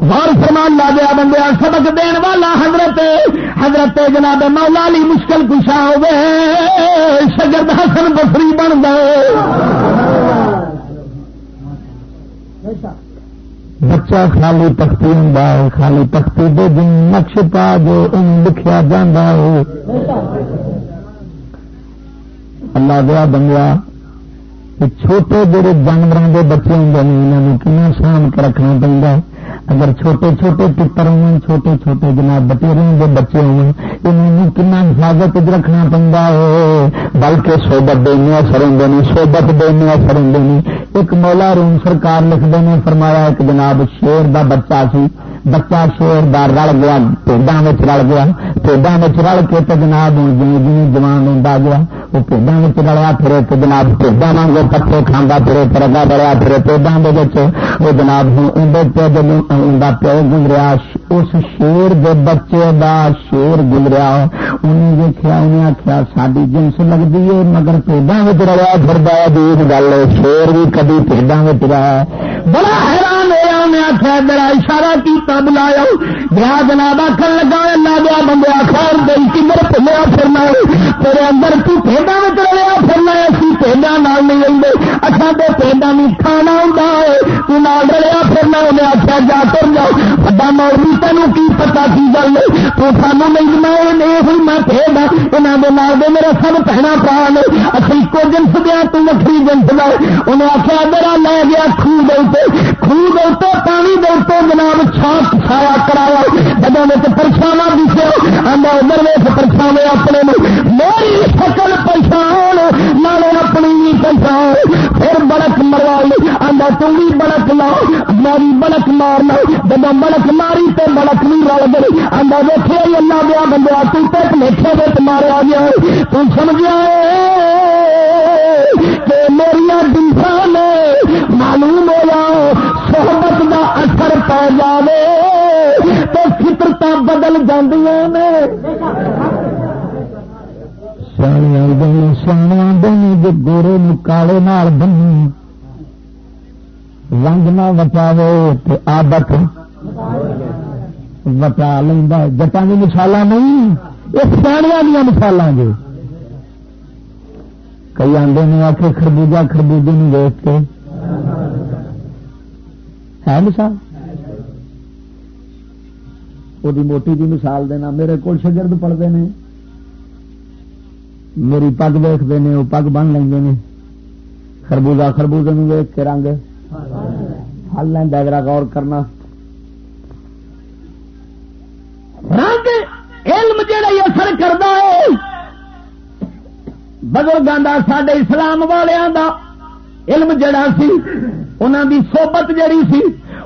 غور فرمان لا دیا بندیا سبق دین والا حضرت حضرت جناب مولا علی مشکل کشا ہوے شگرد حسن بسری بن گئے۔ بچہ خالی تختی ہوں خالی تختی دے دن نقش پا جو ان لکھیا جانا ہو اللہ دیا بنیا چھوٹے جڑے جانوروں کے بچے ہوں انہوں نے کن سام کے رکھنا پہنتا اگر چھوٹے چھوٹے پتر ہو چھوٹے چھوٹے جناب بٹیروں کے بچے ہوں کن حفاظت رکھنا پہنتا ہے۔ بلکہ سوبت دینے اثر ہوں سوبت دینے اثر ہوں ایک مولا روم سرکار لکھتے ہیں فرمایا ایک جناب شیر دا بچہ سی بچہ شیر دار رل گیا پیڈا رل گیا۔ پیڈا رل کے تو جناب ہوں جی جی جوان ہوتا گیا۔ وہ پیڈا رلیا، پھر ایک جناب پیڈا واگ پتے کھانا پھرے پرگا بڑیا پھر پیڈا وہ جناب ہوں اندر پہ جب پیو گزریا، اس شیر دے بچے دا شیر گزریا۔ انہیں دیکھا انہیں آخیا ساری جنس لگتی ہے، مگر پیڈا رلیا پھر دور گل شیر بھی کبھی پیڈا رہا بڑا حیران میرا اشارہ کیتا بلایا گیا جناب آخر لگا، اللہ دیا بندے خیر دل کمر پلیا پھرنا تیرے اندر تو پیڈا میں رلیا پھرنا اسی پیڈا نال نہیں آئے اچھا تو پیڈا نہیں کھانا ہوں تو نال رلیا پھرنا انہیں آخیا جا کر جاؤ بڑا مولوی تینوں کی پتا کی گل تو سانو نہیں میں ہوئی میں پیڈ یہاں کے نال دے میرا سب پہنا پا نے اچھا ایک جنس دیا تو وکری جنس دے انہیں آخیا میرا لے گیا خوہ دے خوہ دے پانی دے جناب چھاپ سارا کرایا جب پرچھاوا دسے آدھا ادھر ویس پرچھاوے اپنے میری شکل پہچان نالے اپنی بھی پہچان پھر بڑک مروائی آدھا تم بھی بڑک لا میری بڑک مارنا جب بڑک ماری تو بڑک نہیں رل گئی۔ آدھا ویٹے اللہ دیا بندہ تک میٹھے بچ مارا گیا تو سمجھا کہ میرا دنسا نے معلوم ہوا صحبت کا اثر پا جائے تو فطرت بدل جو گورے کالے بنی رنگ نہ وٹاوے تو آدت وٹا لینا جٹان کی مثال نہیں، یہ سیاح دیا مثال جو جی۔ کئی آدھے نے آ کے خربوجہ خربوجے دیکھ کے۔ ہے مثال؟ وہ موٹی جی مثال دینا، میرے کو شگرد پڑھتے ہیں میری پگ ویختے ہیں وہ پگ بن لیں خربوزہ خربوزے ویخ کے رنگ۔ ہل لینا ذرا غور کرنا۔ رنگ علم جہا اثر کرتا ہے بزرگوں کا سڈے اسلام والوں کا علم جڑا سی انہوں دی صحبت جڑی سی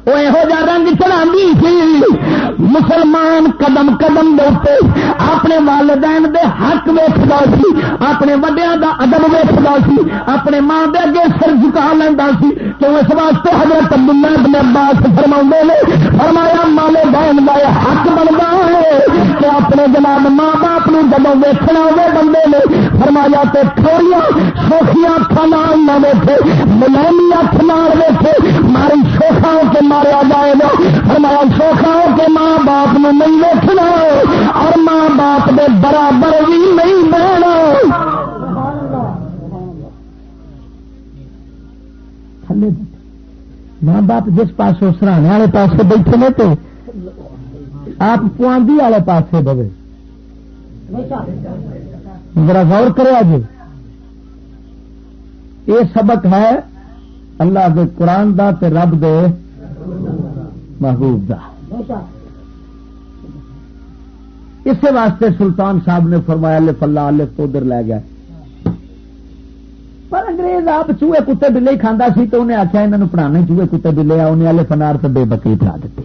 وہ یہو جا رنگ چڑھا سی۔ مسلمان قدم قدم دے اپنے والدین دے حق ویچتا سی، اپنے وڈیا دا ادب ویچتا سی، اپنے ماں دے اگے سر جکا لینا سی۔ تو اس واسطے حضرت عبداللہ ابن عباس فرما نے، فرمایا، مالے بہن کا حق بنتا ہے کہ اپنے جناب ماں باپ نو جب ویچنا ہوئے بندے نے، فرمایا تو تھوڑی سوکھیاں کھانا نہ ویٹے ملانی ہاتھ نہ ویٹے ماری سوکھا کے مارا جائے گا۔ فرمایا سوکھا کے مار ماں باپ نے نہیں دیکھنا اور ماں باپ کے برابر بھی نہیں بہنا۔ ماں باپ جس پاس سرانے والے پاس بیٹھے نے تو آپ پوانگی والے پاس بگے ذرا غور کرو آج یہ سبق ہے اللہ کے قرآن دا تے رب دے محبوب دا۔ اسی واسطے سلطان صاحب نے فرمایا، لے فلا لے تو ادھر لے گیا پر انگریز آپ چوہے کتے بلے ہی کھانا سی تو انہیں آخیا یہاں پڑھانے چوہے کتے بلے آ انہیں والے فنار تو بے بکری پڑھا دیتے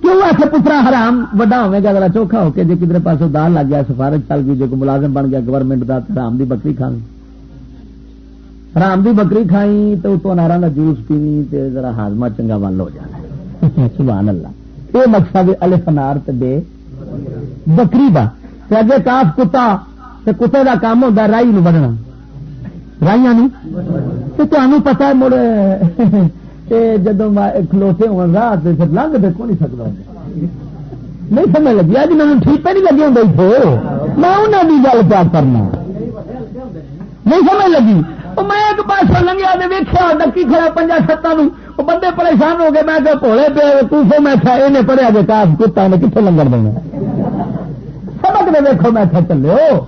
کیوں ایسے پترا حرام؟ وڈا ہوئے گا ذرا چوکھا ہو کے جی کدھر پاس دال لگ گیا، سفارش چل گئی جی کوئی ملازم بن گیا، گورنمنٹ کا حرام دی بکری کھانی حرام دی بکری کھائی تو اتو انارا کا جوس پینی ذرا ہاضمہ چنگا ول ہو جانا <laughs> سبحان اللہ۔ یہ مقصد الف انار بے بکری کا اگے کاف کتا کتے کا کام ہوتا رائی نو بننا۔ رائیا تو تمہیں پتا مڑ جدو کھلوتے ہو راہ پھر لنگ دیکھو نہیں سکتا نہیں سمجھ لگی؟ اج میں ٹھیک پہ نہیں لگی ہوں تھے میں انہوں کی گل کیا کرنا۔ نہیں سمجھ لگی؟ میں ایک پاس لنگیا ویخیا ڈکی کھڑا پنجا ستان بندے پریشان ہو گئے، میں کہ پوڑے پہ تو میں کھا پڑھیا گیا کاف کتا نے کتنے لنگر دینا؟ سبق نے دیکھو میں چلے ہو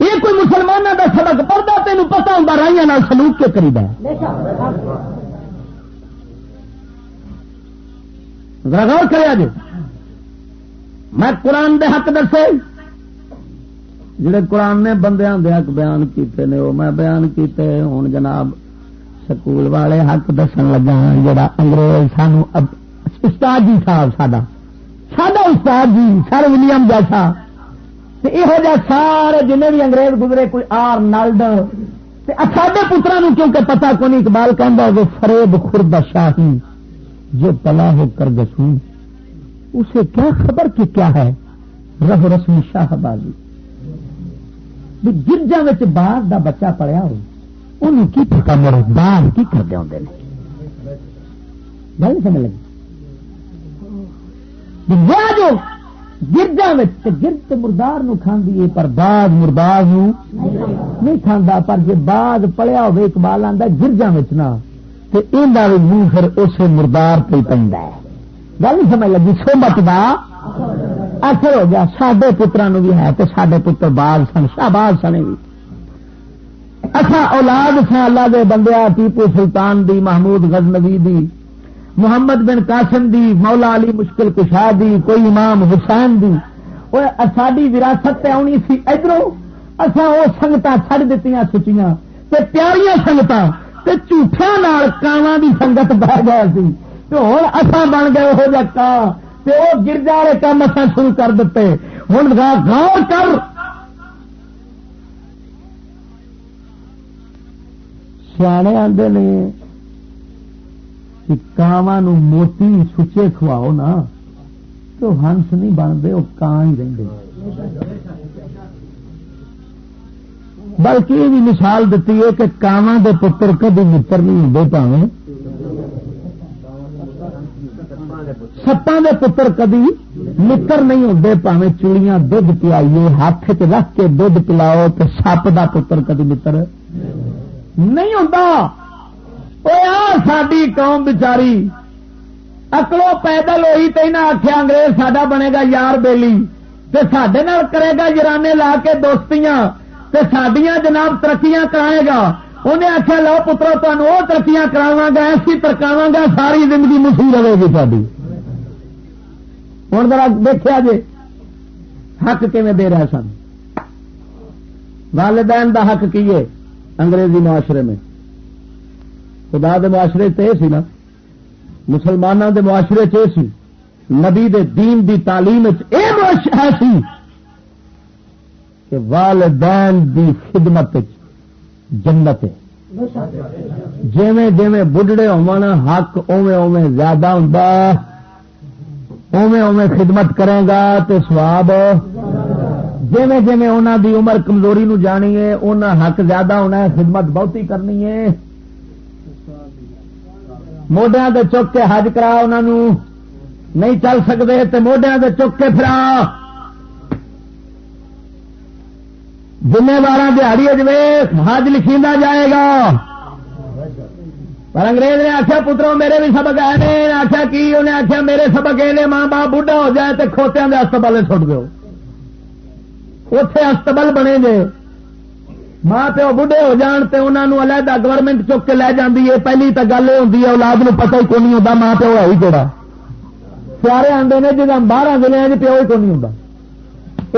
یہ کوئی مسلمانوں کا سبق پڑتا تین پتا ہوں رائیا سلوک کے قریب ہے؟ غور کرے جی میں قرآن دے حق دسے۔ جڑے قرآن نے بندیاں دے حق بیان کیتے نے، وہ میں بیان کیتے۔ ہوں جناب سکول والے حق دسن لگا جڑا انگریز سانو استاد جی صاحب ساڈا ساڈا استاد جی سر ولیم جیسا یہ سارے جن بھی انگریز گزرے کوئی آر نلڈ ساڈے پترا کیونکہ پتا کو نہیں اقبال کہہ وہ فریب خرد شاہی جو پلا ہو کر گسوں اسے کیا خبر کہ کیا ہے رہ رسم شاہ بازی گرجا باہر دا بچہ پڑیا ہو انہوں کی پتا میرے باہر کی کرتے ہوں گل سمجھ لگی جو گرجا گرد مردار نو کھاندی ہے پر بعد مردار نو نہیں کھانا پر جی بعد پڑیا ہوئے اقبال آتا گرجا نا تو یہ منہ پھر اسے مردار پہ پہ گل نہیں سمجھ لگی؟ سو مت دا اثر ہو گیا۔ سڈے پترا بھی ہے تو سڈے پتر باز سن شاہباز سنے بھی اچھا اولاد سن اللہ دے بندیا ٹیپو سلطان دی، محمود غزنوی دی۔ محمد بن قاسم دی، مولا علی مشکل کشا دی، کوئی امام حسین دی۔ ساری وراثت آنی سی ادھر اصا وہ سنگت چڑ دیتی سچیاں۔ پیاریاں سنگت جھوٹیا کاواں دی سنگت بہ گیا سی۔ ہوں اصا بن گئے وہ جا کان وہ گرجا والے کام اصا شروع کر دیتے ہوں گاؤں کر۔ سیانے آدھے نے کاواں موتی سچے کھواؤ نا تو ہنس نہیں بنتے وہ کان ہی رہتے بلکہ یہ بھی مثال دیتی ہے کہ کاواں دے پتر کدی متر نہیں ہوں پاوے سپاں دے پتر کدی متر نہیں ہوتے پاوے چوڑیاں دھد پلائیے ہاتھ چ رکھ کے دھد پلاؤ تو سپ کا پتر کدی متر نہیں ہوتا ساری قوم بچاری اکلو پیدل ہوئی تو انہیں آخیا انگریز ساڈا بنے گا یار بیلی سڈے کرے گا یارانے لا کے دوستیاں سڈیا جناب ترقیاں کرائے گا انہیں آخیا لو پترو تمہیں وہ ترقیاں کراوا گا ایسی ترکاوا گا ساری زندگی مسیح رہے گی ساری ہوں ذرا دیکھا جی حق کیون دے رہے سن والدین دا حق کی ہے انگریزی معاشرے میں خدا دے معاشرے تے سی نا مسلمانوں دے معاشرے چ سی، نبی دے دین دی تعلیم ہے سی کہ والدین دی خدمت جنت ہے۔ جیویں جیویں بڑھڑے ہونا حق اوے اوے زیادہ ہوں اوے اوے خدمت کرے گا تو سواب جیویں جیویں انہوں دی عمر کمزوری نو جانی ہے انہیں حق زیادہ ہونا ہے، خدمت بہتی کرنی ہے۔ موڈیا کے چک کے حج کرا انہوں نہیں چل سکتے تو موڈیا کے چک کے پھرا جمے بارہ دہڑی اجوے حج لکھی جائے گا پر انگریز نے آخیا پترو میرے بھی سبق آئے آخیا کی انہیں آخیا میرے سبق یہ ماں باپ بڑھا ہو جائے تو کھوتیا کے ہستبل سٹ دو اتے ہستبل بنے گے ماں پیو بڑھے ہو جان تو انہوں علیحدہ گورنمنٹ چک کے لے جاتی ہے۔ پہلی تو گل یہ ہوتی ہے، اولاد نو پتہ ہی کون ہوتا ماں پیو ہے ہی کہڑا سارے آدھے نے جہاں باہر ضلع پیو ہی کون ہوں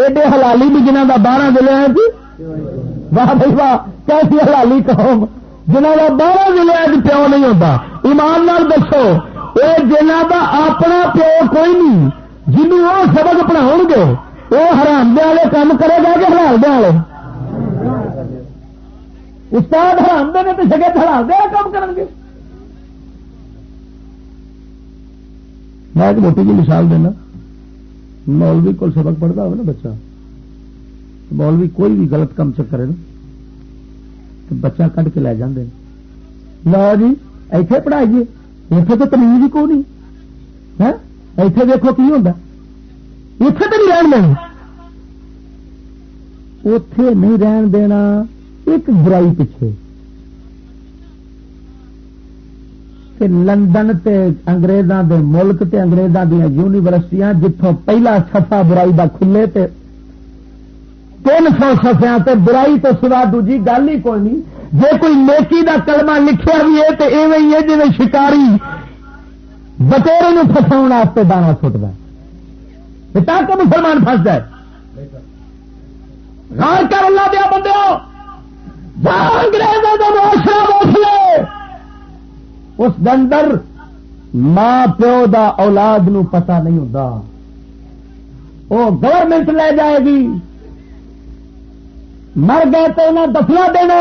ایڈے حلالی بھی جنہوں کا باہر ضلع واہ بھائی واہ، کیسی حلالی قوم۔ جنہوں کا بارہ ضلع پیو نہیں ہوتا ایمان نال دسو یہ جنہ کا اپنا پیو کوئی نہیں جنوب وہ سبق پڑھاؤ گے وہ حرام دے والے کام کرے گا کہ حلال دے والے؟ استاد حرام دے تو سگے حلال دے، کام کر گے۔ میں ایک موٹی جی مثال دینا۔ مولوی کو سبق پڑھتا ہو نا بچہ۔ مولوی کوئی بھی غلط کام چک کرے نا، تو بچہ کٹ کے لے جاندے لو جی ایتھے پڑھائیے اتنے تو تمیز ہی کو نہیں۔ ہاں؟ ایتھے دیکھو کی ہوتا اتے تو نہیں رہن دینا۔ اتے نہیں رہن دینا۔ ایک برائی پیچھے۔ لندن تے انگریزاں دے ملک تے انگریزاں دیا یونیورسٹیاں جتوں پہلا سفا برائی دا کھلے تے تین سو سفیا تے برائی تو سوا دوجی گل ہی کوئی نہیں۔ جے کوئی نیکی دا کلمہ لکھیا بھی ہے تو ایویں ہی ہے جی شکاری بٹورے فساؤ واسطے دانا سٹتا تاکہ مسلمان پھنس جائے۔ غور کر اللہ دیا بندے انگریزوں کا معاشرہ موسلے اس دندر ماں پیو دا اولاد نو پتا نہیں ہوتا وہ گورنمنٹ لے جائے گی۔ مر گئے تو انہیں دفنا دینا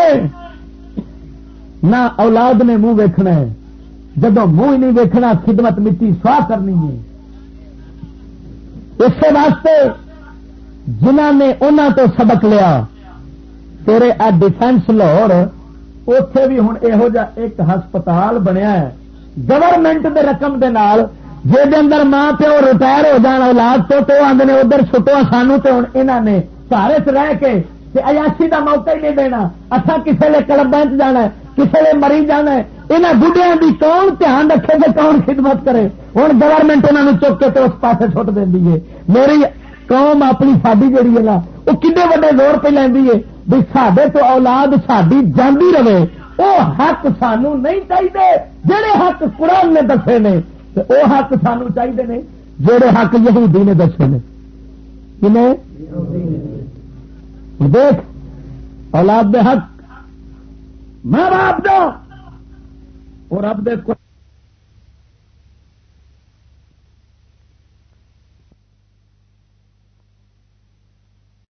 نہ اولاد نے منہ ویکھنا ہے۔ جب منہ ہی نہیں ویکھنا، خدمت مٹی سواہ کرنی ہے۔ اس واسطے جنہ نے انہوں تو سبق لیا تیرے آ ڈیفینس لاہور اتے بھی ہوں یہو جا ایک ہسپتال بنیا ہے گورنمنٹ دے رقم دے نال جے دے اندر ماں پیو ریٹائر ہو جان اولاد تو تو آدھے ادھر چھٹو سانو تو ہوں یہاں نے سارے چ رہ کے ایاشی کا موقع ہی نہیں دینا اچھا کسی نے کلبا جانا ہے کسی نے مری جانا ہے یہاں بڑھیا کی کون دھیان رکھے تو کون خدمت کرے ہوں گورنمنٹ انہوں چک کے تو اس پاس چھٹ دینی ہے میری قوم اپنی ساری جڑی ہے نا، وہ کھے وڈے زور پہ لینی ہے بھی سڈے تو اولاد ساری جاندی رہے، وہ حق سانو نہیں چاہیے جہے حق قرآن نے دسے نے وہ حق سانو چاہیے جہے حق یہودی نے دسے نے۔ دیکھ، اولاد دے حق ماں باپ دو اور اب دیکھو